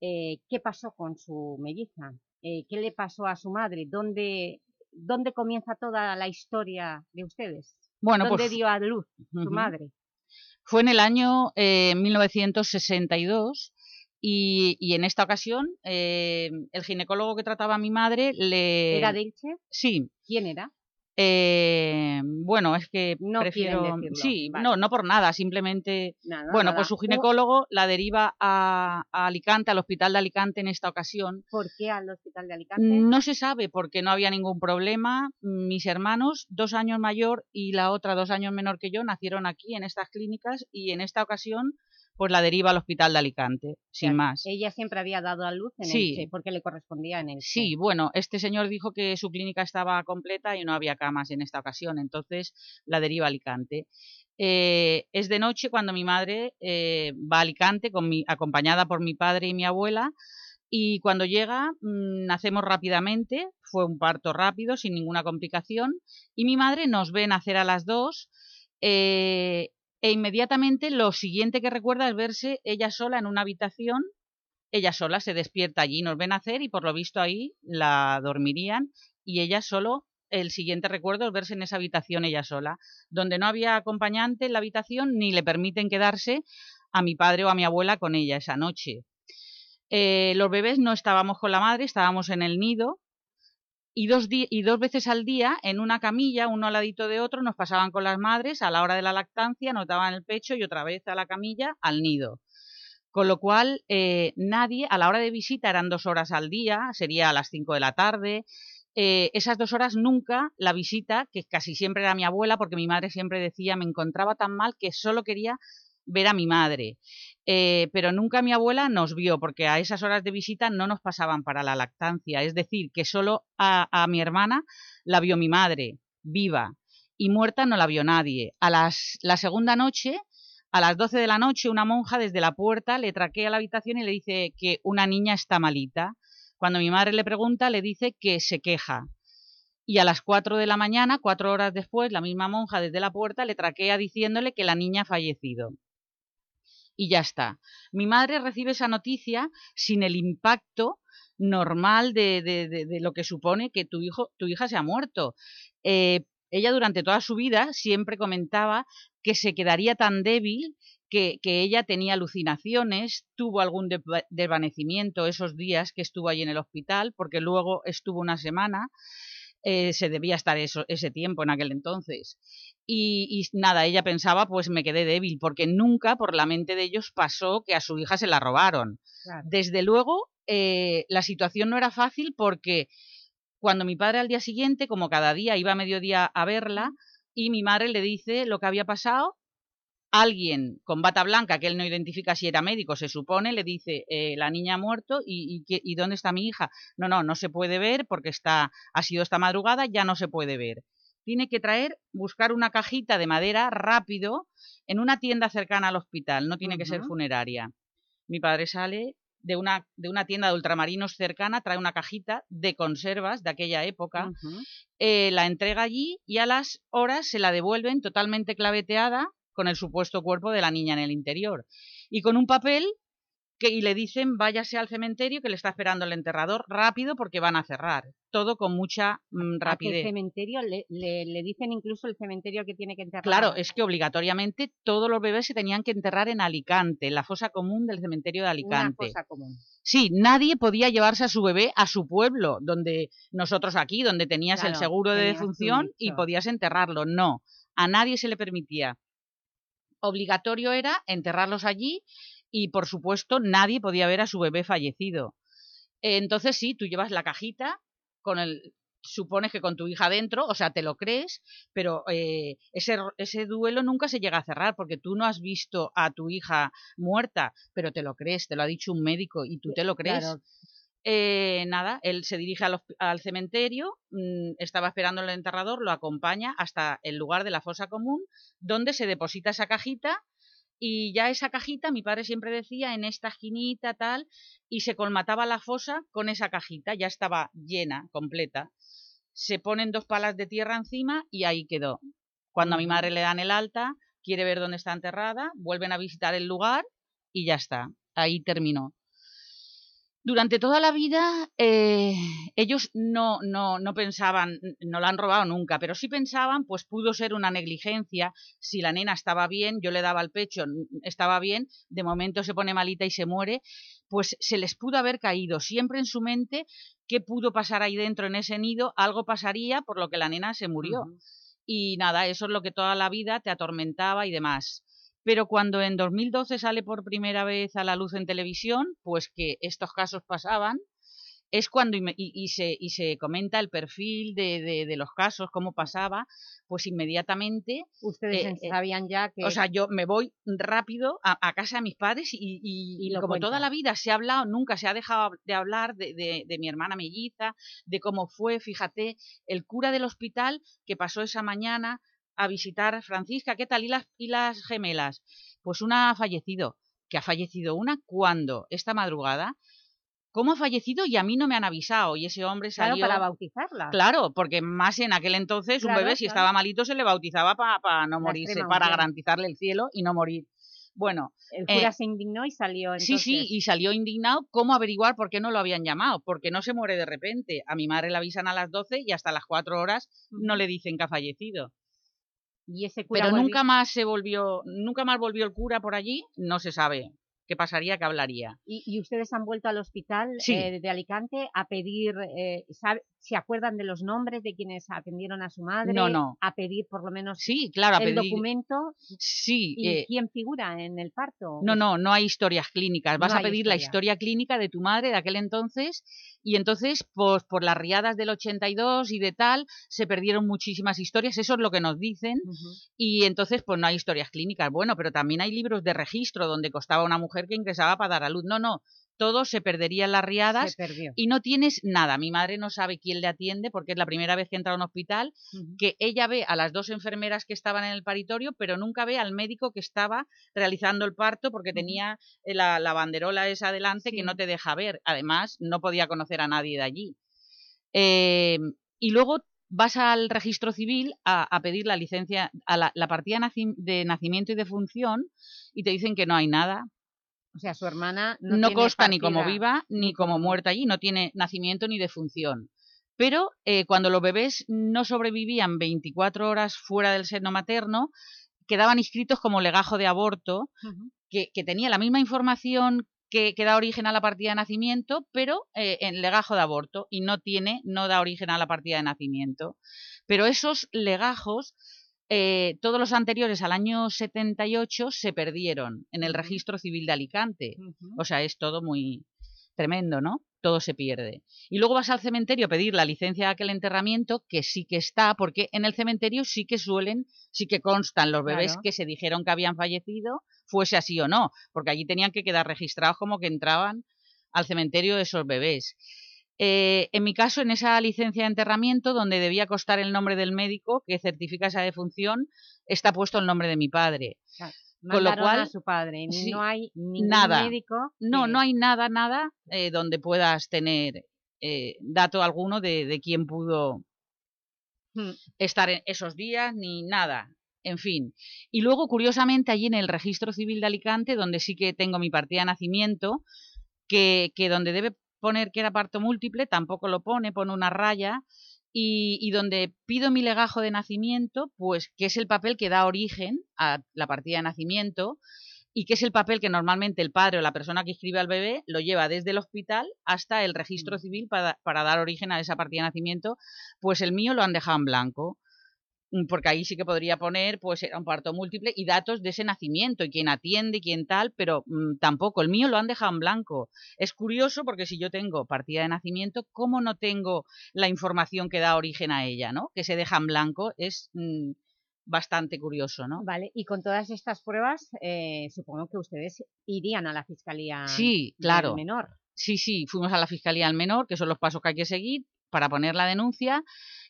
Eh, ¿Qué pasó con su melliza? eh, ¿qué le pasó a su madre? ¿Dónde, ¿Dónde comienza toda la historia de ustedes? Bueno, ¿Dónde pues- dio a luz su madre? Fue en el año eh, 1962 y, y en esta ocasión eh, el ginecólogo que trataba a mi madre le... ¿Era de Elche? Sí. ¿Quién era? Eh, bueno, es que No prefiero... Sí, vale. no, no por nada, simplemente... Nada, bueno, nada. pues su ginecólogo la deriva a, a Alicante, al hospital de Alicante en esta ocasión. ¿Por qué al hospital de Alicante? No se sabe porque no había ningún problema. Mis hermanos, dos años mayor y la otra dos años menor que yo, nacieron aquí en estas clínicas y en esta ocasión pues la deriva al hospital de Alicante, sin más. Ella siempre había dado a luz en Sí. Elche, porque le correspondía en Elche. Sí, bueno, este señor dijo que su clínica estaba completa y no había camas en esta ocasión, entonces la deriva a Alicante. Eh, es de noche cuando mi madre eh, va a Alicante con mi, acompañada por mi padre y mi abuela y cuando llega mm, nacemos rápidamente, fue un parto rápido, sin ninguna complicación y mi madre nos ve nacer a las dos eh, e inmediatamente lo siguiente que recuerda es verse ella sola en una habitación ella sola se despierta allí, nos ven hacer y por lo visto ahí la dormirían y ella solo, el siguiente recuerdo es verse en esa habitación ella sola, donde no había acompañante en la habitación ni le permiten quedarse a mi padre o a mi abuela con ella esa noche. Eh, los bebés no estábamos con la madre, estábamos en el nido y dos, y dos veces al día en una camilla, uno al ladito de otro, nos pasaban con las madres a la hora de la lactancia, nos daban el pecho y otra vez a la camilla al nido. Con lo cual, eh, nadie, a la hora de visita eran dos horas al día, sería a las cinco de la tarde. eh, esas dos horas nunca la visita, que casi siempre era mi abuela, porque mi madre siempre decía, me encontraba tan mal que solo quería ver a mi madre. Eh, pero nunca mi abuela nos vio, porque a esas horas de visita no nos pasaban para la lactancia. Es decir, que solo a, a mi hermana la vio mi madre, viva, y muerta no la vio nadie. A las, la segunda noche a las 12 de la noche una monja desde la puerta le traquea la habitación y le dice que una niña está malita. Cuando mi madre le pregunta, le dice que se queja. Y a las 4 de la mañana, cuatro horas después, la misma monja desde la puerta le traquea diciéndole que la niña ha fallecido. Y ya está. Mi madre recibe esa noticia sin el impacto normal de, de- lo que supone que tu, hijo, tu hija se ha muerto. Eh, ella durante toda su vida siempre comentaba que se quedaría tan débil que, que ella tenía alucinaciones, tuvo algún desva- desvanecimiento esos días que estuvo allí en el hospital, porque luego estuvo una semana, eh, se debía estar eso, ese tiempo en aquel entonces. Y, y nada, ella pensaba, pues me quedé débil, porque nunca por la mente de ellos pasó que a su hija se la robaron. Claro. Desde luego, eh, la situación no era fácil porque cuando mi padre al día siguiente, como cada día, iba a mediodía a verla y mi madre le dice lo que había pasado, alguien con bata blanca, que él no identifica si era médico, se supone, le dice, eh, la niña ha muerto y, y, qué- ¿y dónde está mi hija? No, no, no se puede ver porque está, ha sido esta madrugada, ya no se puede ver. Tiene que traer, buscar una cajita de madera rápido en una tienda cercana al hospital, no tiene que ser funeraria. Mi padre sale de una, de una tienda de ultramarinos cercana, trae una cajita de conservas de aquella época, eh, la entrega allí y a las horas se la devuelven totalmente claveteada con el supuesto cuerpo de la niña en el interior. Y con un papel que, y le dicen váyase al cementerio que le está esperando el enterrador rápido porque van a cerrar. Todo con mucha mm, ¿A qué rapidez. cementerio? Le, le, le dicen incluso el cementerio que tiene que enterrar. Claro, es que obligatoriamente todos los bebés se tenían que enterrar en Alicante, en la fosa común del cementerio de una Alicante. cosa común. Sí, nadie podía llevarse a su bebé a su pueblo, donde nosotros aquí, donde tenías el seguro de defunción y podías enterrarlo. No, a nadie se le permitía. Obligatorio era enterrarlos allí y, por supuesto, nadie podía ver a su bebé fallecido. Entonces, sí, tú llevas la cajita con el... Supones que con tu hija dentro, o sea, te lo crees, pero eh, ese, ese duelo nunca se llega a cerrar porque tú no has visto a tu hija muerta, pero te lo crees, te lo ha dicho un médico y tú te lo crees. Claro. Eh, nada, él se dirige al, cementerio, mm, estaba esperando el enterrador, lo acompaña hasta el lugar de la fosa común, donde se deposita esa cajita y ya esa cajita, mi padre siempre decía, en esta esquinita tal, y se colmataba la fosa con esa cajita, ya estaba llena, completa. Se ponen dos palas de tierra encima y ahí quedó. Cuando a mi madre le dan el alta, quiere ver dónde está enterrada, vuelven a visitar el lugar y ya está, ahí terminó. Durante toda la vida eh, ellos no, no, no pensaban, no la han robado nunca, pero sí pensaban, pues pudo ser una negligencia, si la nena estaba bien, yo le daba al pecho, estaba bien, de momento se pone malita y se muere, pues se les pudo haber caído siempre en su mente qué pudo pasar ahí dentro en ese nido, algo pasaría por lo que la nena se murió. Y nada, eso es lo que toda la vida te atormentaba y demás pero cuando en 2012 sale por primera vez a la luz en televisión, pues que estos casos pasaban, es cuando y, se, y se comenta el perfil de, de, los casos, cómo pasaba, pues inmediatamente... Ustedes eh, eh, sabían ya que... O sea, yo me voy rápido a, casa de mis padres y, y, como toda la vida se ha hablado, nunca se ha dejado de hablar de, de, mi hermana melliza, de cómo fue, fíjate, el cura del hospital que pasó esa mañana a visitar Francisca, ¿qué tal? ¿Y las, ¿Y las gemelas? Pues una ha fallecido. ¿Que ha fallecido una? ¿Cuándo? Esta madrugada. ¿Cómo ha fallecido? Y a mí no me han avisado. Y ese hombre salió... Claro, para bautizarla. Claro, porque más en aquel entonces un bebé si estaba malito se le bautizaba para no morirse, para garantizarle el cielo y no morir. Bueno, el cura eh, se indignó y salió entonces. Sí, sí, y salió indignado. ¿Cómo averiguar por qué no lo habían llamado? Porque no se muere de repente. A mi madre la avisan a las 12 y hasta las 4 horas no le dicen que ha fallecido. Y ese cura Pero nunca más se volvió, nunca más volvió el cura por allí, no se sabe qué pasaría, qué hablaría. ¿Y, ustedes han vuelto al hospital eh, de Alicante a pedir, eh, ¿se acuerdan de los nombres de quienes atendieron a su madre? No, no. A pedir por lo menos sí, claro, el documento. Sí. ¿Y eh, quién figura en el parto? No, no, no hay historias clínicas. Vas a pedir la historia clínica de tu madre de aquel entonces y entonces pues por las riadas del 82 y de tal se perdieron muchísimas historias, eso es lo que nos dicen y entonces pues no hay historias clínicas, bueno, pero también hay libros de registro donde costaba una mujer que ingresaba para dar a luz, no, no, todo se perdería en las riadas y no tienes nada. Mi madre no sabe quién le atiende porque es la primera vez que entra a un hospital, que ella ve a las dos enfermeras que estaban en el paritorio, pero nunca ve al médico que estaba realizando el parto porque tenía eh, la, banderola esa adelante que no te deja ver. Además, no podía conocer a nadie de allí. Em, y luego vas al registro civil a, pedir la licencia, a la, partida de nacimiento y de función y te dicen que no hay nada, o sea, su hermana no, no consta ni como viva ni como muerta allí, no tiene nacimiento ni defunción. Pero eh, cuando los bebés no sobrevivían 24 horas fuera del seno materno, quedaban inscritos como legajo de aborto, que, tenía la misma información que, da origen a la partida de nacimiento, pero eh, en legajo de aborto, y no tiene, no da origen a la partida de nacimiento. Pero esos legajos eh, todos los anteriores al año 78 se perdieron en el registro civil de Alicante. O sea, es todo muy tremendo, ¿no? Todo se pierde. Y luego vas al cementerio a pedir la licencia de aquel enterramiento, que sí que está, porque en el cementerio sí que suelen, sí que constan los bebés que se dijeron que habían fallecido, fuese así o no, porque allí tenían que quedar registrados como que entraban al cementerio esos bebés. Eh, en mi caso, en esa licencia de enterramiento, donde debía constar el nombre del médico que certifica esa defunción, está puesto el nombre de mi padre. Con lo cual, a su padre, no hay ningún nada, médico... No, no hay nada, nada eh, donde puedas tener eh, dato alguno de, quién pudo hmm. estar en esos días, ni nada. En fin. Y luego, curiosamente, allí en el Registro Civil de Alicante, donde sí que tengo mi partida de nacimiento, que, que donde debe poner que era parto múltiple, tampoco lo pone, pone una raya, y, donde pido mi legajo de nacimiento, pues que es el papel que da origen a la partida de nacimiento, y que es el papel que normalmente el padre o la persona que escribe al bebé lo lleva desde el hospital hasta el registro mm. civil para, para dar origen a esa partida de nacimiento, pues el mío lo han dejado en blanco. Mm, porque ahí sí que podría poner, pues era un parto múltiple y datos de ese nacimiento y quién atiende y quién tal, pero mm, tampoco, el mío lo han dejado en blanco. Es curioso porque si yo tengo partida de nacimiento, ¿cómo no tengo la información que da origen a ella, no? Que se deja en blanco, es mm, bastante curioso, ¿no? Vale, y con todas estas pruebas, eh, supongo que ustedes irían a la Fiscalía sí, claro. Menor. Sí, sí, fuimos a la Fiscalía al Menor, que son los pasos que hay que seguir para poner la denuncia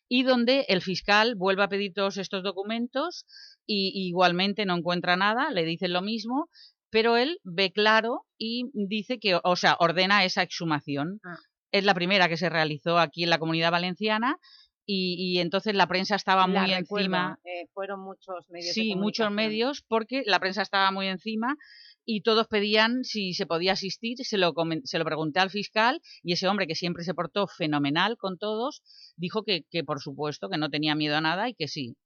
y donde el fiscal vuelve a pedir todos estos documentos y igualmente no encuentra nada, le dicen lo mismo, pero él ve claro y dice que, o sea, ordena esa exhumación. Ah. Es la primera que se realizó aquí en la Comunidad Valenciana y, entonces la prensa estaba muy encima. Eh, fueron muchos medios Sí, muchos medios porque la prensa estaba muy encima y todos pedían si se podía asistir, se lo, se lo pregunté al fiscal y ese hombre que siempre se portó fenomenal con todos, dijo que, que por supuesto, que no tenía miedo a nada y que sí.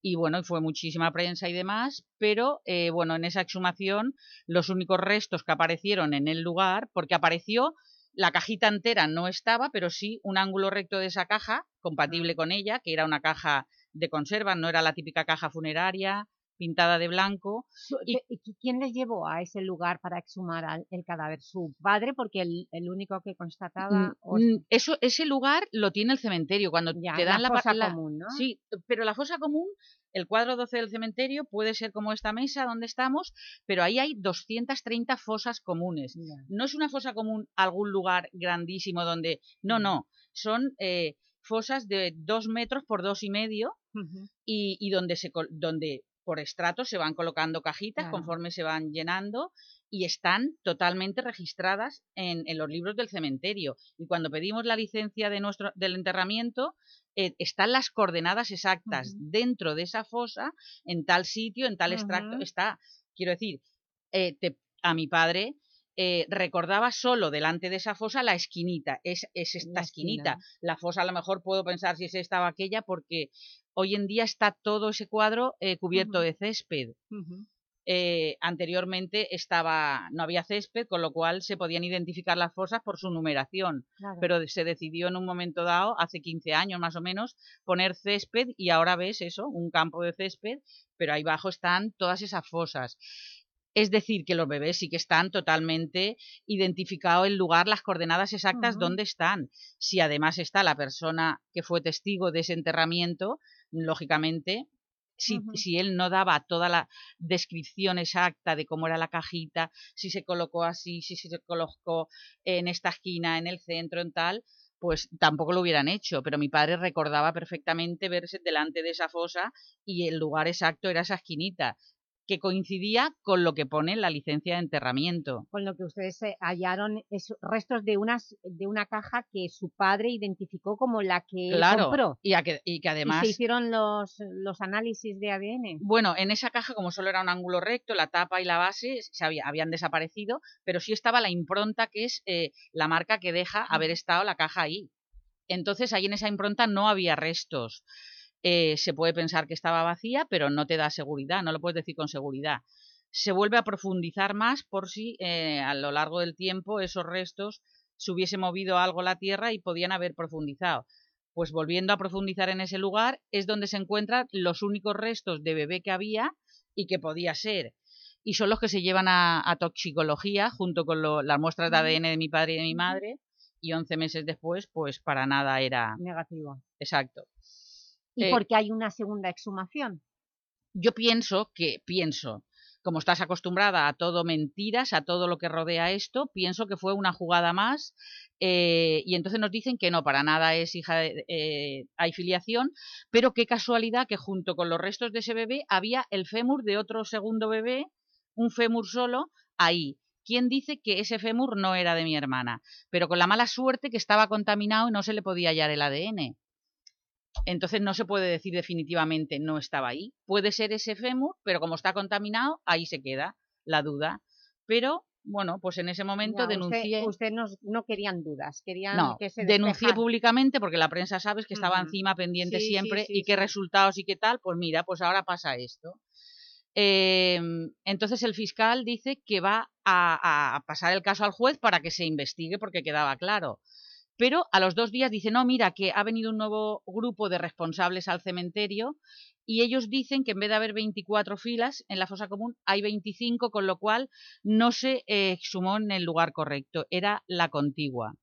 Y bueno, y fue muchísima prensa y demás, pero eh, bueno, en esa exhumación los únicos restos que aparecieron en el lugar, porque apareció la cajita entera no estaba, pero sí un ángulo recto de esa caja, compatible con ella, que era una caja de conserva, no era la típica caja funeraria pintada de blanco. Su- ¿qué- y qui- ¿Quién les llevó a ese lugar para exhumar al- el cadáver? ¿Su padre? Porque el, el único que constataba... Eso, ese lugar lo tiene el cementerio, cuando Ya, te dan la, fosa la- común, ¿no? Sí, pero la fosa común, el cuadro 12 del cementerio puede ser como esta mesa donde estamos, pero ahí hay 230 fosas comunes. No es una fosa común algún lugar grandísimo donde... No, Mm. no, son eh, fosas de dos metros por dos y medio Ujú. y, y donde, se, donde por estratos se van colocando cajitas Claro. conforme se van llenando y están totalmente registradas en, en los libros del cementerio. Y cuando pedimos la licencia de nuestro, del enterramiento, eh, están las coordenadas exactas dentro de esa fosa, en tal sitio, en tal extracto, Ujú. está, quiero decir, eh, te- a mi padre eh, recordaba solo delante de esa fosa la esquinita, es, es esta La esquinita. esquina. La fosa a lo mejor puedo pensar si es esta o aquella porque hoy en día está todo ese cuadro eh, cubierto de césped. Eh, anteriormente estaba no había césped, con lo cual se podían identificar las fosas por su numeración, Claro. pero se decidió en un momento dado, hace 15 años más o menos, poner césped y ahora ves eso, un campo de césped, pero ahí abajo están todas esas fosas. Es decir, que los bebés sí que están totalmente identificado el lugar, las coordenadas exactas Ujú. dónde están. Si además está la persona que fue testigo de ese enterramiento, lógicamente, si, si él no daba toda la descripción exacta de cómo era la cajita, si se colocó así, si se colocó en esta esquina, en el centro, en tal, pues tampoco lo hubieran hecho, pero mi padre recordaba perfectamente verse delante de esa fosa y el lugar exacto era esa esquinita, que coincidía con lo que pone la licencia de enterramiento. Con lo que ustedes hallaron es- restos de, unas, de una caja que su padre identificó como la que Claro, compró. y, a que, y que además... Y se hicieron los, los análisis de ADN. Bueno, en esa caja, como solo era un ángulo recto, la tapa y la base se había- habían desaparecido, pero sí estaba la impronta, que es eh, la marca que deja haber estado la caja ahí. Entonces, ahí en esa impronta no había restos. Eh, se puede pensar que estaba vacía, pero no te da seguridad, no lo puedes decir con seguridad. Se vuelve a profundizar más por si eh, a lo largo del tiempo esos restos se hubiese movido algo la tierra y podían haber profundizado. Pues volviendo a profundizar en ese lugar es donde se encuentran los únicos restos de bebé que había y que podía ser. Y son los que se llevan a, a toxicología junto con lo- las muestras de ADN de mi padre y de mi madre y 11 meses después pues para nada era... Negativo. Exacto. ¿Y Eh, por qué hay una segunda exhumación? yo pienso que, pienso, como estás acostumbrada a todo mentiras, a todo lo que rodea esto, pienso que fue una jugada más eh, y entonces nos dicen que no, para nada es hija de, eh, hay filiación, pero qué casualidad que junto con los restos de ese bebé había el fémur de otro segundo bebé, un fémur solo, ahí. ¿Quién dice que ese fémur no era de mi hermana? Pero con la mala suerte que estaba contaminado y no se le podía hallar el ADN. Entonces no se puede decir definitivamente no estaba ahí. Puede ser ese fémur, pero como está contaminado, ahí se queda la duda. Pero, bueno, pues en ese momento denuncié... Usted, no querían dudas, querían No, que se denuncié públicamente porque la prensa sabes que estaba encima pendiente Sí, siempre sí, y qué resultados y qué tal, pues mira, pues ahora pasa esto. Em, entonces el fiscal dice que va a, a pasar el caso al juez para que se investigue porque quedaba claro. Pero a los dos días dice, no, mira, que ha venido un nuevo grupo de responsables al cementerio y ellos dicen que en vez de haber 24 filas en la fosa común, hay 25, con lo cual no se exhumó en el lugar correcto, era la contigua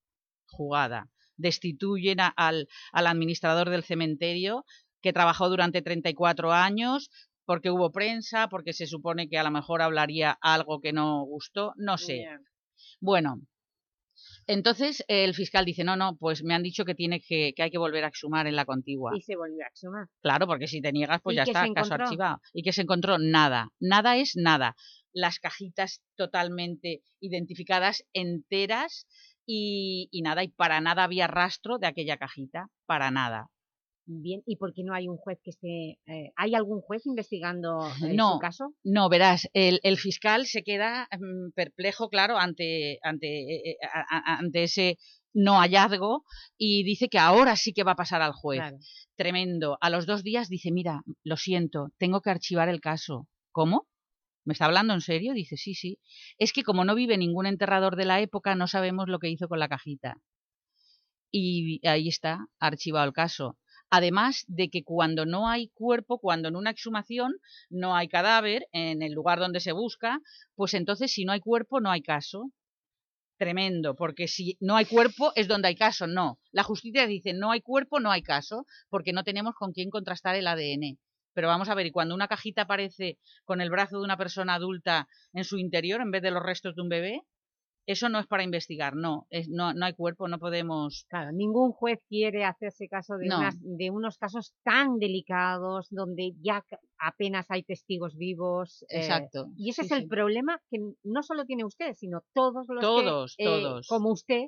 jugada. Destituyen a- al, al administrador del cementerio que trabajó durante 34 años porque hubo prensa, porque se supone que a lo mejor hablaría algo que no gustó, no sé. Bueno, entonces el fiscal dice, no, no, pues me han dicho que, tiene que, que hay que volver a exhumar en la contigua. Y se volvió a exhumar. Claro, porque si te niegas, pues ¿Y ya está, caso archivado. ¿Y que se encontró? Nada. Nada es nada. Las cajitas totalmente identificadas, enteras, y, y nada, y para nada había rastro de aquella cajita, para nada. Bien, ¿y por qué no hay un juez que esté... eh, ¿Hay algún juez investigando [laughs] eh, no, su caso? No, verás, el, el fiscal se queda mm, perplejo, claro, ante, ante, eh, a- a- ante ese no hallazgo y dice que ahora sí que va a pasar al juez. Claro. Tremendo. A los dos días dice, mira, lo siento, tengo que archivar el caso. ¿Cómo? ¿Me está hablando en serio? Dice, sí, sí. Es que como no vive ningún enterrador de la época, no sabemos lo que hizo con la cajita. Y ahí está, archivado el caso. Además de que cuando no hay cuerpo, cuando en una exhumación no hay cadáver en el lugar donde se busca, pues entonces si no hay cuerpo no hay caso. Tremendo, porque si no hay cuerpo es donde hay caso, no. La justicia dice no hay cuerpo, no hay caso, porque no tenemos con quién contrastar el ADN. Pero vamos a ver, y cuando una cajita aparece con el brazo de una persona adulta en su interior en vez de los restos de un bebé, eso no es para investigar, no, es, no, no hay cuerpo, no podemos... Claro, ningún juez quiere hacerse caso de, No. unas- de unos casos tan delicados donde ya apenas hay testigos vivos. eh, Exacto, y ese sí, es el sí. problema que no solo tiene usted, sino todos los Todos, que, eh, todos. como usted,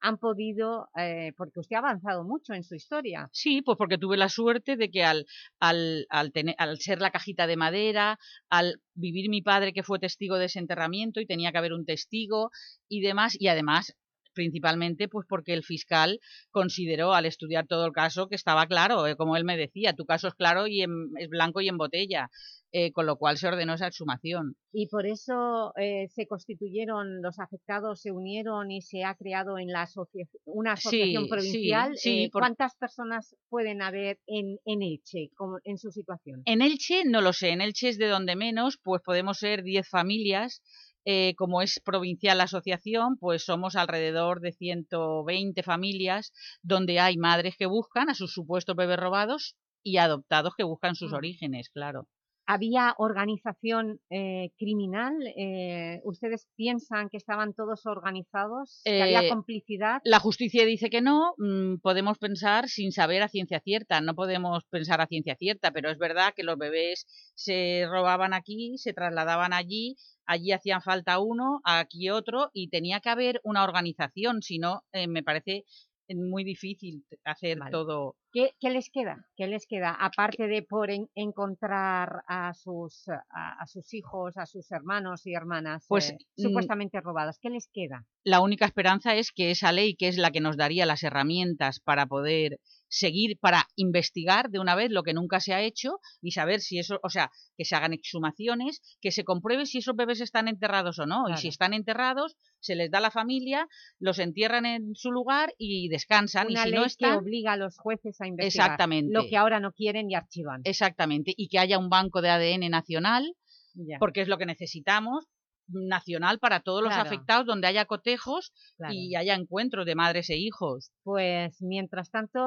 han podido, eh, porque usted ha avanzado mucho en su historia. Sí, pues porque tuve la suerte de que al, al, al, tener, al ser la cajita de madera, al vivir mi padre que fue testigo de ese enterramiento y tenía que haber un testigo y demás, y además principalmente pues porque el fiscal consideró al estudiar todo el caso que estaba claro, eh, como él me decía, tu caso es claro y en- es blanco y en botella, eh, con lo cual se ordenó esa exhumación. Y por eso eh, se constituyeron, los afectados se unieron y se ha creado en la asocia- una asociación Sí, provincial. sí, sí, por- ¿Cuántas personas pueden haber en, en Elche como en su situación? En Elche no lo sé, en Elche es de donde menos, pues podemos ser 10 familias, eh, como es provincial la asociación, pues somos alrededor de 120 familias donde hay madres que buscan a sus supuestos bebés robados y adoptados que buscan sus Ah. orígenes, claro. ¿Había organización eh, criminal? Eh, ¿Ustedes piensan que estaban todos organizados? ¿Que había Eh, complicidad? La justicia dice que no, mm, podemos pensar sin saber a ciencia cierta, no podemos pensar a ciencia cierta, pero es verdad que los bebés se robaban aquí, se trasladaban allí, allí hacían falta uno, aquí otro, y tenía que haber una organización, si no, eh, me parece eh, muy difícil hacer Vale. todo. ¿Qué, qué les queda? ¿Qué les queda? Aparte de por en- encontrar a sus, a, a sus hijos, a sus hermanos y hermanas Pues, eh, mm, supuestamente robadas, ¿qué les queda? la única esperanza es que esa ley, que es la que nos daría las herramientas para poder seguir, para investigar de una vez lo que nunca se ha hecho y saber si eso, o sea, que se hagan exhumaciones, que se compruebe si esos bebés están enterrados o no, y si están enterrados, se les da a la familia, los entierran en su lugar y descansan, Una y si ley no que están, obliga a los jueces a investigar Exactamente. lo que ahora no quieren y archivan. exactamente, y que haya un banco de ADN nacional, Ya. porque es lo que necesitamos, nacional para todos los afectados, donde haya cotejos Claro. y haya encuentros de madres e hijos. Pues mientras tanto,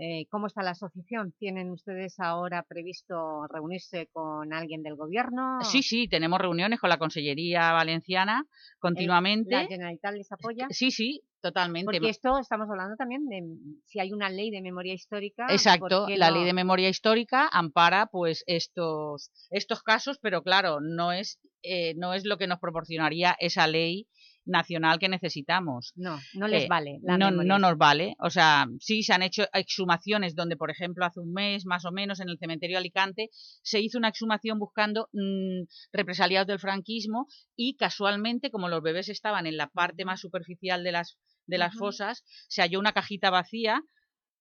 eh, ¿cómo está la asociación? ¿Tienen ustedes ahora previsto reunirse con alguien del gobierno? Sí, sí, tenemos reuniones con la Consellería Valenciana ¿La continuamente. Generalitat les apoya? Sí, sí, totalmente. Porque esto estamos hablando también de si hay una ley de memoria histórica. Exacto, ¿por qué la no? ley de memoria histórica ampara pues estos, estos casos, pero claro, no es, eh, no es lo que nos proporcionaría esa ley nacional que necesitamos. No, no les Eh, vale la no, memoria no nos vale. O sea, sí se han hecho exhumaciones donde, por ejemplo, hace un mes más o menos en el cementerio de Alicante se hizo una exhumación buscando mm, represaliados del franquismo y casualmente, como los bebés estaban en la parte más superficial de las, de las fosas, se halló una cajita vacía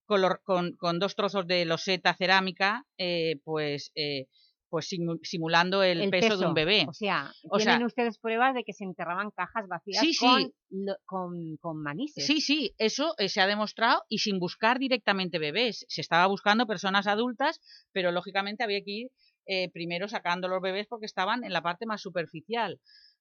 con, con dos trozos de loseta cerámica, eh, pues, eh, pues simu- simulando el, el peso, de un bebé. O sea, O tienen sea, ustedes pruebas de que se enterraban cajas vacías Sí, sí. con, lo- con, con manises. Sí, sí, eso eh, se ha demostrado y sin buscar directamente bebés. Se estaba buscando personas adultas, pero lógicamente había que ir eh, primero sacando los bebés porque estaban en la parte más superficial.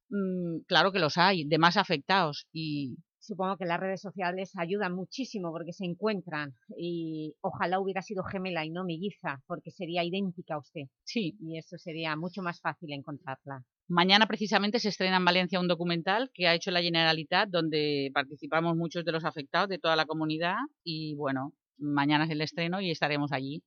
Mm, claro que los hay, de más afectados. Y Supongo que las redes sociales ayudan muchísimo porque se encuentran y ojalá hubiera sido gemela y no melliza porque sería idéntica a usted. Sí. Y eso sería mucho más fácil encontrarla. mañana precisamente se estrena en Valencia un documental que ha hecho la Generalitat donde participamos muchos de los afectados de toda la comunidad y bueno, mañana es el estreno y estaremos allí.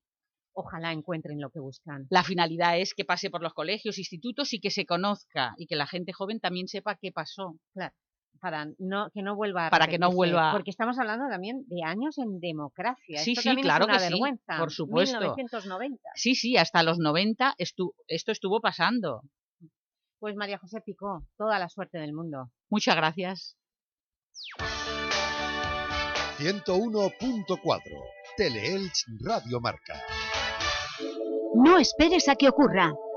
Ojalá encuentren lo que buscan. La finalidad es que pase por los colegios, institutos y que se conozca y que la gente joven también sepa qué pasó. Claro. Para no, que no vuelva a Para que no vuelva- Porque estamos hablando también de años en democracia. Sí, Esto sí, también claro es una que sí, vergüenza. por supuesto. 1990. Sí, sí, hasta los 90 estu- esto estuvo pasando. Pues María José Picó, toda la suerte del mundo. Muchas gracias. 101.4 Teleelch Radio Marca. No esperes a que ocurra.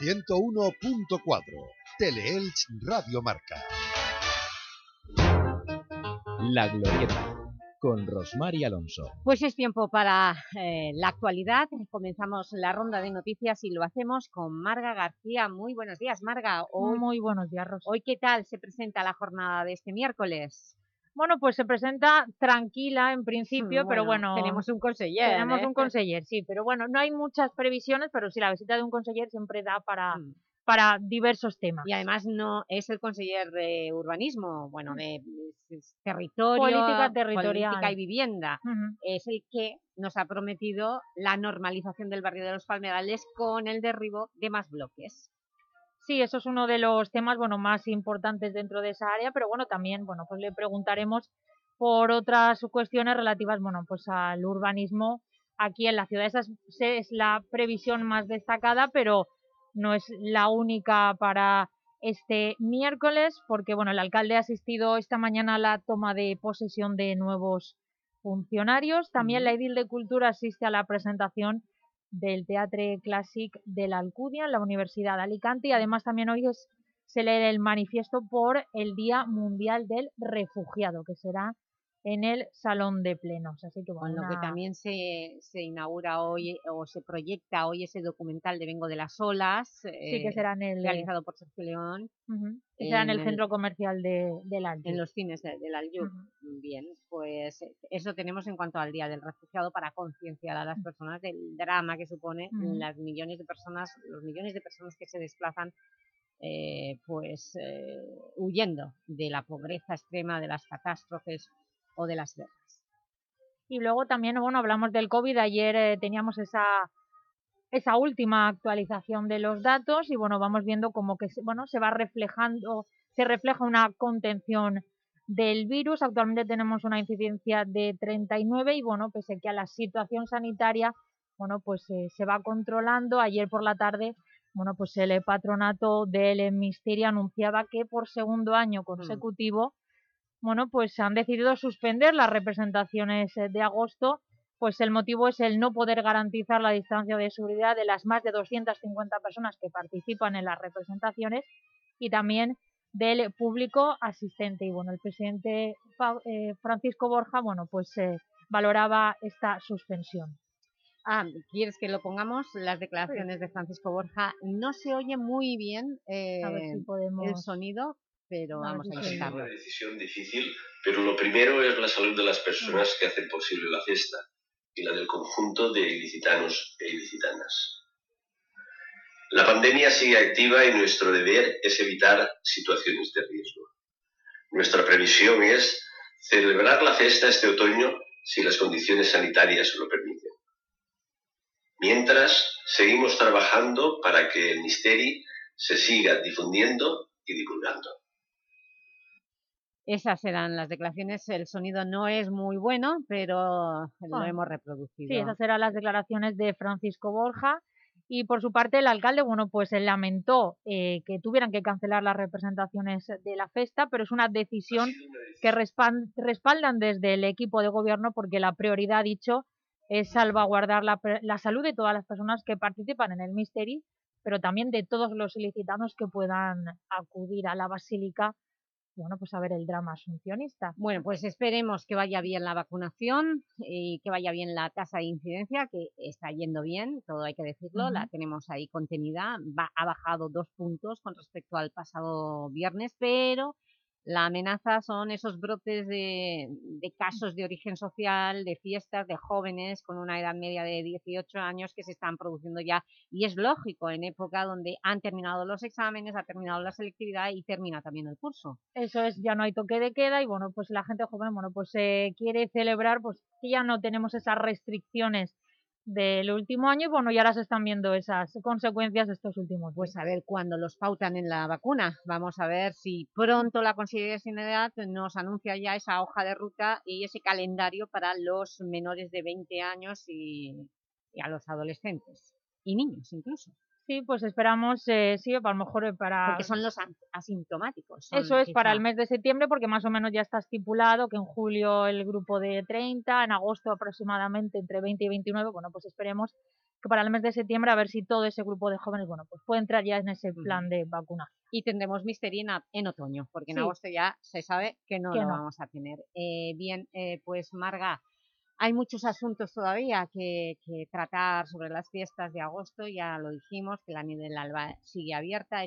101.4 Teleelch Radio Marca. La Glorieta, con Rosmar y Alonso. Pues es tiempo para eh, la actualidad. Comenzamos la ronda de noticias y lo hacemos con Marga García. Muy buenos días, Marga. Hoy, Muy buenos días, Ros. Hoy, ¿qué tal se presenta la jornada de este miércoles? Bueno, pues se presenta tranquila en principio, Mm, pero bueno, tenemos un conseller, Tenemos ¿eh? un conseller, sí, pero bueno, no hay muchas previsiones, pero sí, la visita de un conseller siempre da para, para diversos temas. Mm. Y además no es el conseller de urbanismo, bueno, de es- es territorio, Política territorial. política y vivienda. Es el que nos ha prometido la normalización del barrio de los Palmerales con el derribo de más bloques. Sí, eso es uno de los temas bueno, más importantes dentro de esa área, pero bueno, también bueno, pues le preguntaremos por otras cuestiones relativas bueno, pues al urbanismo aquí en la ciudad. Esa es, es la previsión más destacada, pero no es la única para este miércoles, porque bueno, el alcalde ha asistido esta mañana a la toma de posesión de nuevos funcionarios. También la Edil de Cultura asiste a la presentación del Teatre Clásic de la Alcudia en la Universidad de Alicante y además también hoy es, se lee el manifiesto por el Día Mundial del Refugiado, que será en el Salón de Plenos. Así que Con lo que también se, se inaugura hoy o se proyecta hoy ese documental de Vengo de las Olas. Sí, que será en el- Realizado por Sergio León. Que será en el centro comercial de, del Albi. En los cines de- del Aljub. Bien, pues eh, eso tenemos en cuanto al Día del Refugiado para concienciar a las personas del drama que supone las millones de personas, los millones de personas que se desplazan eh, pues eh, huyendo de la pobreza extrema, de las catástrofes o de las guerras. Y luego también, bueno, hablamos del COVID. Ayer eh, teníamos esa, esa última actualización de los datos y, bueno, vamos viendo como que, se- bueno, se va reflejando, se refleja una contención del virus. Actualmente tenemos una incidencia de 39 y, bueno, pese a que a la situación sanitaria, bueno, pues eh, se va controlando. Ayer por la tarde, bueno, pues el patronato del Ministerio anunciaba que por segundo año consecutivo bueno, pues han decidido suspender las representaciones eh, de agosto, pues el motivo es el no poder garantizar la distancia de seguridad de las más de 250 personas que participan en las representaciones y también del público asistente. Y bueno, el presidente eh, Francisco Borja, bueno, pues eh, valoraba esta suspensión. Ah, ¿quieres que lo pongamos? Las declaraciones de Francisco Borja. No se oye muy bien eh, el sonido, pero vamos a intentarlo. Es una decisión difícil, pero lo primero es la salud de las personas que hacen posible la fiesta y la del conjunto de ilicitanos e ilicitanas. La pandemia sigue activa y nuestro deber es evitar situaciones de riesgo. Nuestra previsión es celebrar la fiesta este otoño si las condiciones sanitarias lo permiten. Mientras, seguimos trabajando para que el Misteri se siga difundiendo y divulgando. Esas eran las declaraciones. El sonido no es muy bueno, pero lo hemos reproducido. Sí, esas eran las declaraciones de Francisco Borja. Y por su parte el alcalde, bueno, pues él lamentó eh, que tuvieran que cancelar las representaciones de la festa, pero es una decisión que respaldan desde el equipo de gobierno porque la prioridad, dicho, es salvaguardar la, la, salud de todas las personas que participan en el Misteri, pero también de todos los ilicitanos que puedan acudir a la Basílica, bueno, pues a ver el drama asuncionista. Bueno, pues esperemos que vaya bien la vacunación y que vaya bien la tasa de incidencia, que está yendo bien, todo hay que decirlo, la tenemos ahí contenida, va, ha bajado dos puntos con respecto al pasado viernes, pero la amenaza son esos brotes de, casos de origen social, de fiestas, de jóvenes con una edad media de 18 años que se están produciendo ya. Y es lógico, en época donde han terminado los exámenes, ha terminado la selectividad y termina también el curso. Eso es, ya no hay toque de queda y bueno, pues la gente joven, bueno, pues se quiere celebrar, pues que ya no tenemos esas restricciones del último año y bueno, y ahora se están viendo esas consecuencias de estos últimos Pues a ver cuándo los pautan en la vacuna. Vamos a ver si pronto la Consejería de Edad nos anuncia ya esa hoja de ruta y ese calendario para los menores de 20 años y a los adolescentes y niños incluso. Sí, pues esperamos, eh, sí, a lo mejor eh, para... Porque son los asintomáticos. Eso es para el mes de septiembre, porque más o menos ya está estipulado que en julio el grupo de 30, en agosto aproximadamente entre 20 y 29, bueno, pues esperemos que para el mes de septiembre a ver si todo ese grupo de jóvenes, bueno, pues puede entrar ya en ese plan de vacuna. Y tendremos misterina en otoño, porque en agosto ya se sabe que no lo vamos a tener. Eh, bien, eh, pues Marga, hay muchos asuntos todavía que, tratar sobre las fiestas de agosto, ya lo dijimos, que la nieve del alba sigue abierta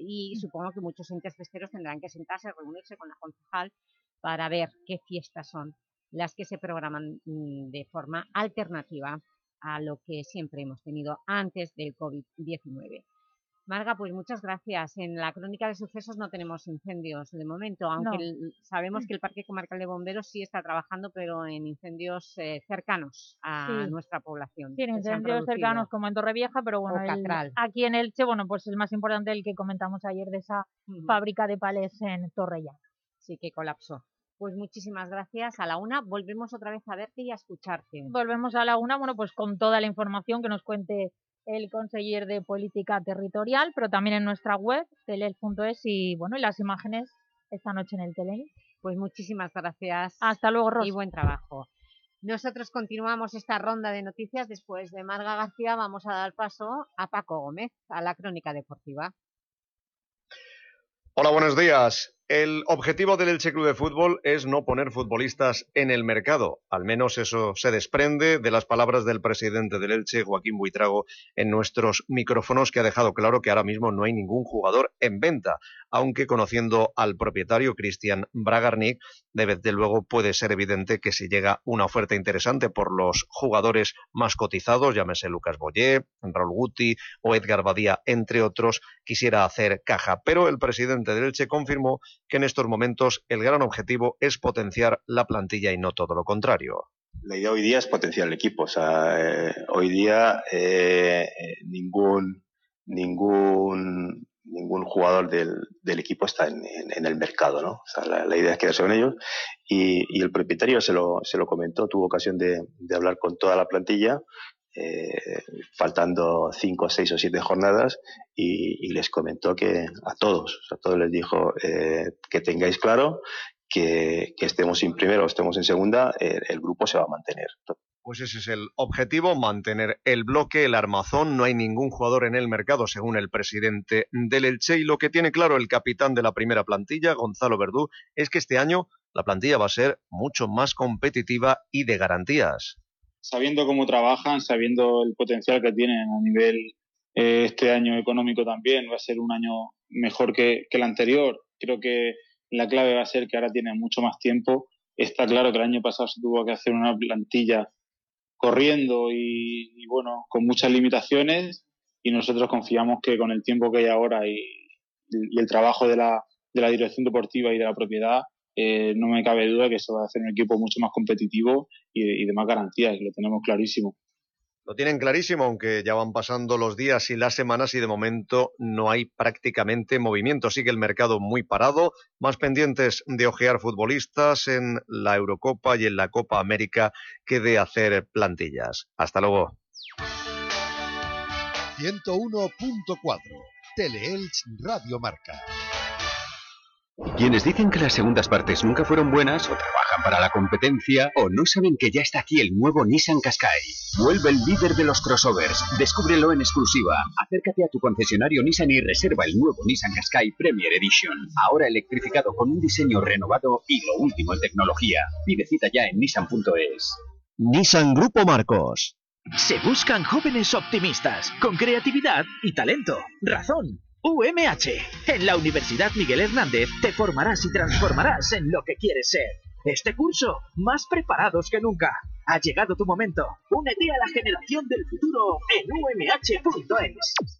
y supongo que muchos entes festeros tendrán que sentarse, reunirse con la concejal para ver qué fiestas son las que se programan mm, de forma alternativa a lo que siempre hemos tenido antes del COVID-19. Marga, pues muchas gracias. En la crónica de sucesos no tenemos incendios de momento, aunque sabemos que [laughs] el Parque Comarcal de Bomberos sí está trabajando, pero en incendios eh, cercanos a nuestra población. Sí, en incendios cercanos como en Torrevieja, pero bueno, aquí en Elche, bueno, pues el más importante, el que comentamos ayer de esa fábrica de palés en Torrella. Sí, que colapsó. Pues muchísimas gracias. A la una volvemos otra vez a verte y a escucharte. Volvemos a la una, bueno, pues con toda la información que nos cuente el conseller de Política Territorial, pero también en nuestra web, telel.es, y bueno, y las imágenes esta noche en el tele. Pues muchísimas gracias. Hasta luego, Ros. Y buen trabajo. Nosotros continuamos esta ronda de noticias. Después de Marga García vamos a dar paso a Paco Gómez, a la crónica deportiva. Hola, buenos días. El objetivo del Elche Club de Fútbol es no poner futbolistas en el mercado. Al menos eso se desprende de las palabras del presidente del Elche, Joaquín Buitrago, en nuestros micrófonos, que ha dejado claro que ahora mismo no hay ningún jugador en venta, aunque conociendo al propietario, Cristian Bragarnik, desde luego puede ser evidente que si llega una oferta interesante por los jugadores más cotizados, llámese Lucas Boyé, Raúl Guti o Edgar Badía, entre otros, quisiera hacer caja. Pero el presidente del Elche confirmó que en estos momentos el gran objetivo es potenciar la plantilla y no todo lo contrario. La idea hoy día es potenciar el equipo. O sea, eh, hoy día eh, ningún, ningún, ningún jugador del, del equipo está en, en, el mercado. ¿no? O sea, la, idea es quedarse con ellos. Y, y, el propietario se lo, se lo comentó, tuvo ocasión de, de hablar con toda la plantilla eh, faltando cinco, seis o siete jornadas y, les comentó que a todos, a todos les dijo eh, que tengáis claro que, estemos en primero o estemos en segunda, el, grupo se va a mantener. Pues ese es el objetivo, mantener el bloque, el armazón. No hay ningún jugador en el mercado, según el presidente del Elche. Y lo que tiene claro el capitán de la primera plantilla, Gonzalo Verdú, es que este año la plantilla va a ser mucho más competitiva y de garantías. Sabiendo cómo trabajan, sabiendo el potencial que tienen a nivel eh, este año económico también, va a ser un año mejor que, que el anterior. Creo que la clave va a ser que ahora tienen mucho más tiempo. Está claro que el año pasado se tuvo que hacer una plantilla corriendo y, bueno, con muchas limitaciones y nosotros confiamos que con el tiempo que hay ahora y, el trabajo de la, de la, dirección deportiva y de la propiedad, eh, no me cabe duda que se va a hacer un equipo mucho más competitivo y, y de más garantías, lo tenemos clarísimo. Lo tienen clarísimo, aunque ya van pasando los días y las semanas y de momento no hay prácticamente movimiento. Sigue el mercado muy parado, más pendientes de ojear futbolistas en la Eurocopa y en la Copa América que de hacer plantillas. Hasta luego. 101.4 Teleelch Radio Marca. Quienes dicen que las segundas partes nunca fueron buenas o trabajan para la competencia o no saben que ya está aquí el nuevo Nissan Qashqai. Vuelve el líder de los crossovers. Descúbrelo en exclusiva. Acércate a tu concesionario Nissan y reserva el nuevo Nissan Qashqai Premier Edition. Ahora electrificado con un diseño renovado y lo último en tecnología. Pide cita ya en nissan.es. Nissan Grupo Marcos. Se buscan jóvenes optimistas, con creatividad y talento. Razón. UMH. En la Universidad Miguel Hernández te formarás y transformarás en lo que quieres ser. Este curso, más preparados que nunca. Ha llegado tu momento. Únete a la generación del futuro en umh.es.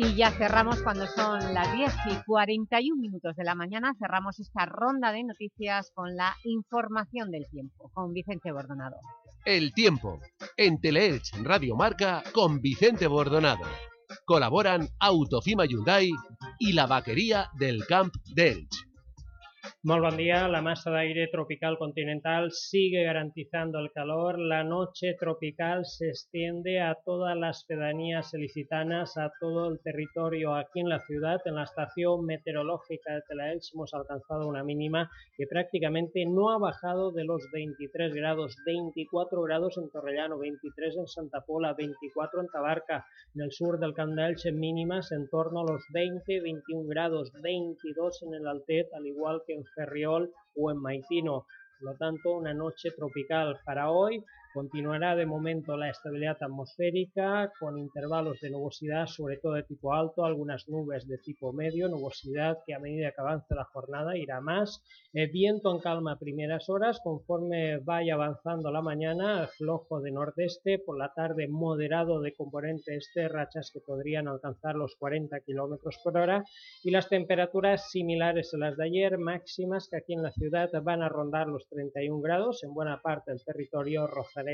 Y ya cerramos cuando son las 10 y 41 minutos de la mañana, cerramos esta ronda de noticias con la información del tiempo, con Vicente Bordonado. El tiempo, en Teleelch Radio Marca, con Vicente Bordonado. Colaboran Autofima Hyundai y la vaquería del Camp de. Muy buen día. La masa de aire tropical continental sigue garantizando el calor. La noche tropical se extiende a todas las pedanías ilicitanas, a todo el territorio aquí en la ciudad. En la estación meteorológica de Telaelch hemos alcanzado una mínima que prácticamente no ha bajado de los 23 grados. 24 grados en Torrellano, 23 en Santa Pola, 24 en Tabarca. En el sur del Camp en mínimas en torno a los 20, 21 grados. 22 en el Altet, al igual que en Ferriol o en Maitino. Por lo tanto, una noche tropical para hoy, Continuará de momento la estabilidad atmosférica con intervalos de nubosidad, sobre todo de tipo alto, algunas nubes de tipo medio, nubosidad que a medida que avance la jornada irá más. El viento en calma primeras horas, conforme vaya avanzando la mañana, flojo de nordeste, por la tarde moderado de componente este, rachas que podrían alcanzar los 40 km por hora y las temperaturas similares a las de ayer, máximas que aquí en la ciudad van a rondar los 31 grados, en buena parte del territorio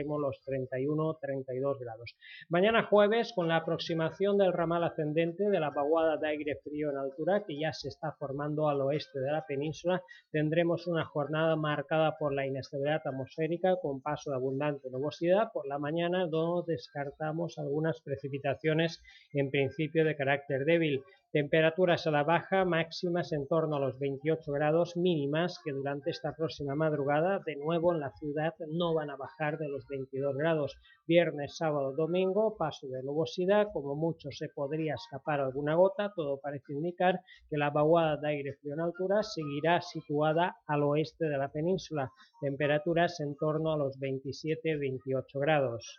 rozaré los 31-32 grados. Mañana jueves, con la aproximación del ramal ascendente de la vaguada de aire frío en altura, que ya se está formando al oeste de la península, tendremos una jornada marcada por la inestabilidad atmosférica con paso de abundante nubosidad. Por la mañana no descartamos algunas precipitaciones en principio de carácter débil. Temperaturas a la baja, máximas en torno a los 28 grados, mínimas que durante esta próxima madrugada, de nuevo en la ciudad, no van a bajar de los 22 grados. Viernes, sábado, domingo, paso de nubosidad, como mucho se podría escapar alguna gota, todo parece indicar que la vaguada de aire frío en altura seguirá situada al oeste de la península. Temperaturas en torno a los 27-28 grados.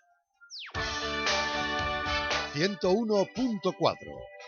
101.4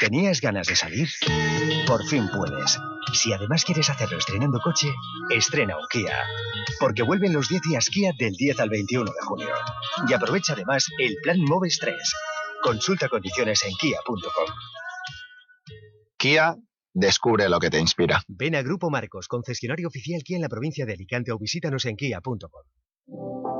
¿Tenías ganas de salir? Por fin puedes. Si además quieres hacerlo estrenando coche, estrena un Kia. Porque vuelven los 10 días Kia del 10 al 21 de junio. Y aprovecha además el plan Moves 3. Consulta condiciones en kia.com. Kia, descubre lo que te inspira. Ven a Grupo Marcos, concesionario oficial Kia en la provincia de Alicante o visítanos en kia.com.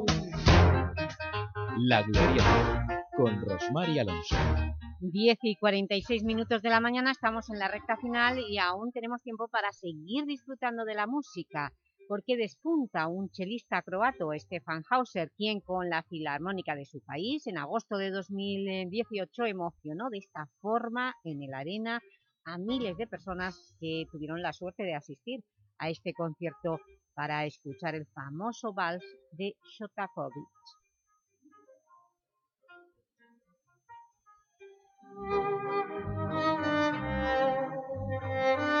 La Glorieta, con Rosmar y Alonso. 10 y 46 minutos de la mañana, estamos en la recta final y aún tenemos tiempo para seguir disfrutando de la música, porque despunta un chelista croato, Stefan Hauser, quien con la Filarmónica de su país en agosto de 2018 emocionó de esta forma en el Arena a miles de personas que tuvieron la suerte de asistir a este concierto para escuchar el famoso vals de Shostakovich. Thank you.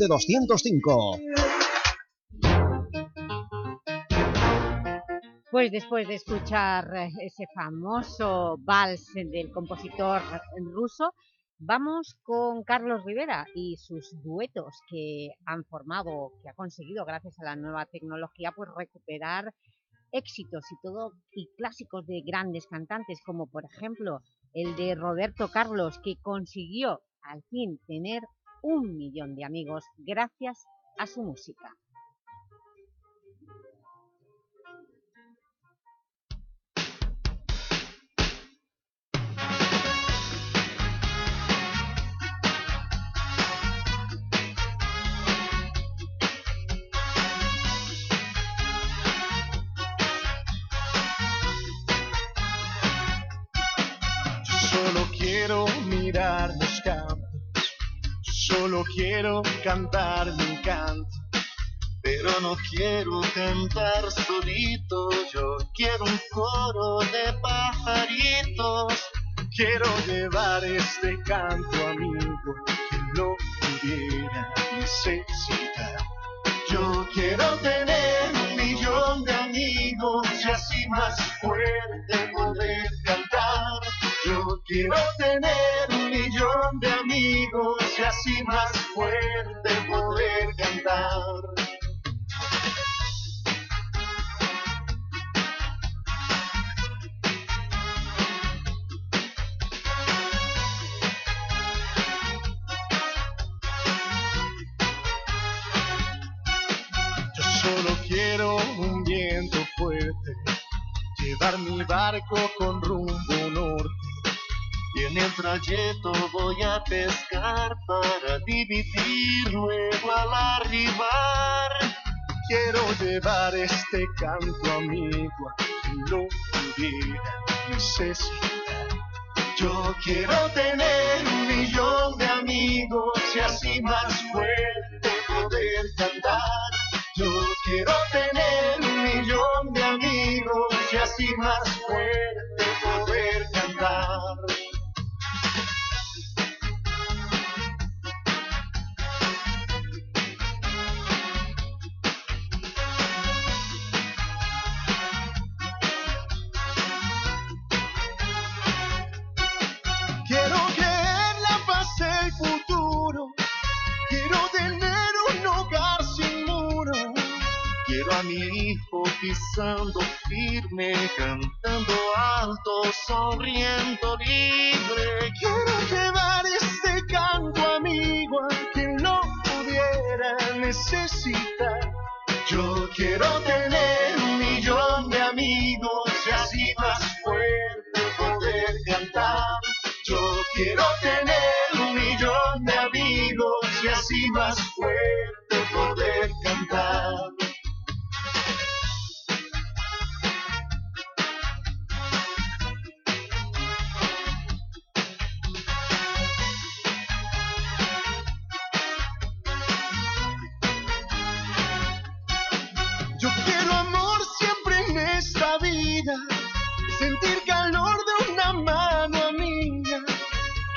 205. Pues después de escuchar ese famoso vals del compositor ruso, vamos con Carlos Rivera y sus duetos que han formado, que ha conseguido gracias a la nueva tecnología, pues recuperar éxitos y y clásicos de grandes cantantes, como por ejemplo el de Roberto Carlos, que consiguió al fin tener un millón de amigos gracias a su música. Solo quiero cantar mi canto, pero no quiero cantar solito. Yo quiero un coro de pajaritos. Quiero llevar este canto amigo que no pudiera necesitar. Yo quiero tener un millón de amigos y así más fuerte poder cantar. Quiero tener un millón de amigos y así más fuerte poder cantar. Yo solo quiero un viento fuerte, llevar mi barco con rumbo norte y en el trayecto voy a pescar para dividir luego al arribar. Quiero llevar este canto amigo a quien no pudiera necesitar. Yo quiero tener un millón de amigos y así más fuerte poder cantar. Yo quiero tener un millón de amigos y así más mi hijo pisando firme, cantando alto, sonriendo libre. Quiero llevar este canto amigo a quien no pudiera necesitar. Yo quiero tener un millón de amigos y así más fuerte poder cantar. Yo quiero tener un millón de amigos y así más fuerte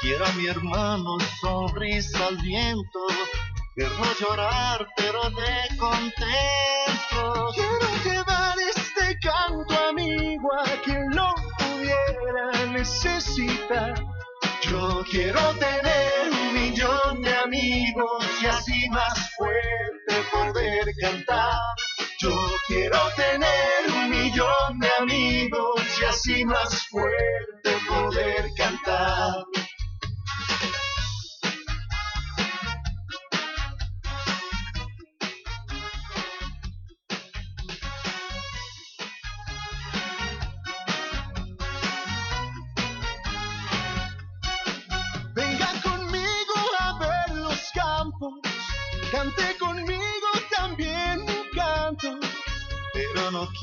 Quiero a mi hermano sonrisa al viento, verlo llorar pero de contento. Quiero llevar este canto amigo a quien no pudiera necesitar. Yo quiero tener un millón de amigos y así más fuerte poder cantar. Yo quiero tener millón de amigos y así más fuerte poder cantar.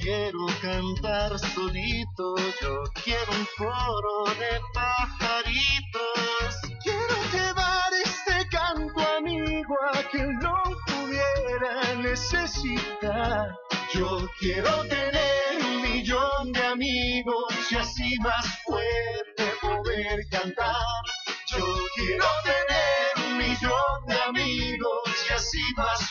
Quiero cantar solito, yo quiero un coro de pajaritos. Quiero llevar este canto amigo a quien no pudiera necesitar. Yo quiero tener un millón de amigos y así más fuerte poder cantar. Yo quiero tener un millón de amigos y así más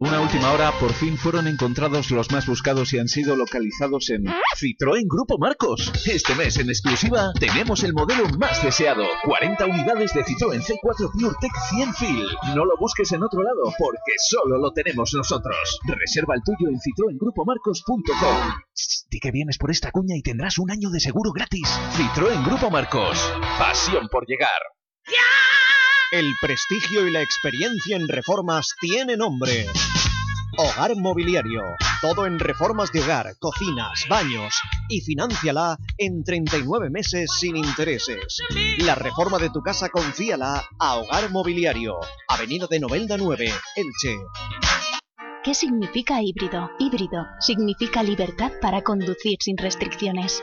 Una última hora, por fin fueron encontrados los más buscados y han sido localizados en Citroën Grupo Marcos. Este mes en exclusiva tenemos el modelo más deseado. 40 unidades de Citroën C4 PureTech 100 Fil. No lo busques en otro lado porque solo lo tenemos nosotros. Reserva el tuyo en citroengrupomarcos.com. Di que vienes por esta cuña y tendrás un año de seguro gratis. Citroën Grupo Marcos. Pasión por llegar. El prestigio y la experiencia en reformas tiene nombre. Hogar Mobiliario. Todo en reformas de hogar, cocinas, baños. Y financiala en 39 meses sin intereses. La reforma de tu casa confíala a Hogar Mobiliario. Avenida de Novelda 9, Elche. ¿Qué significa híbrido? Híbrido significa libertad para conducir sin restricciones.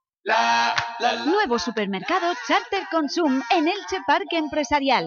Nuevo supermercado Charter Consum en Elche Parque Empresarial.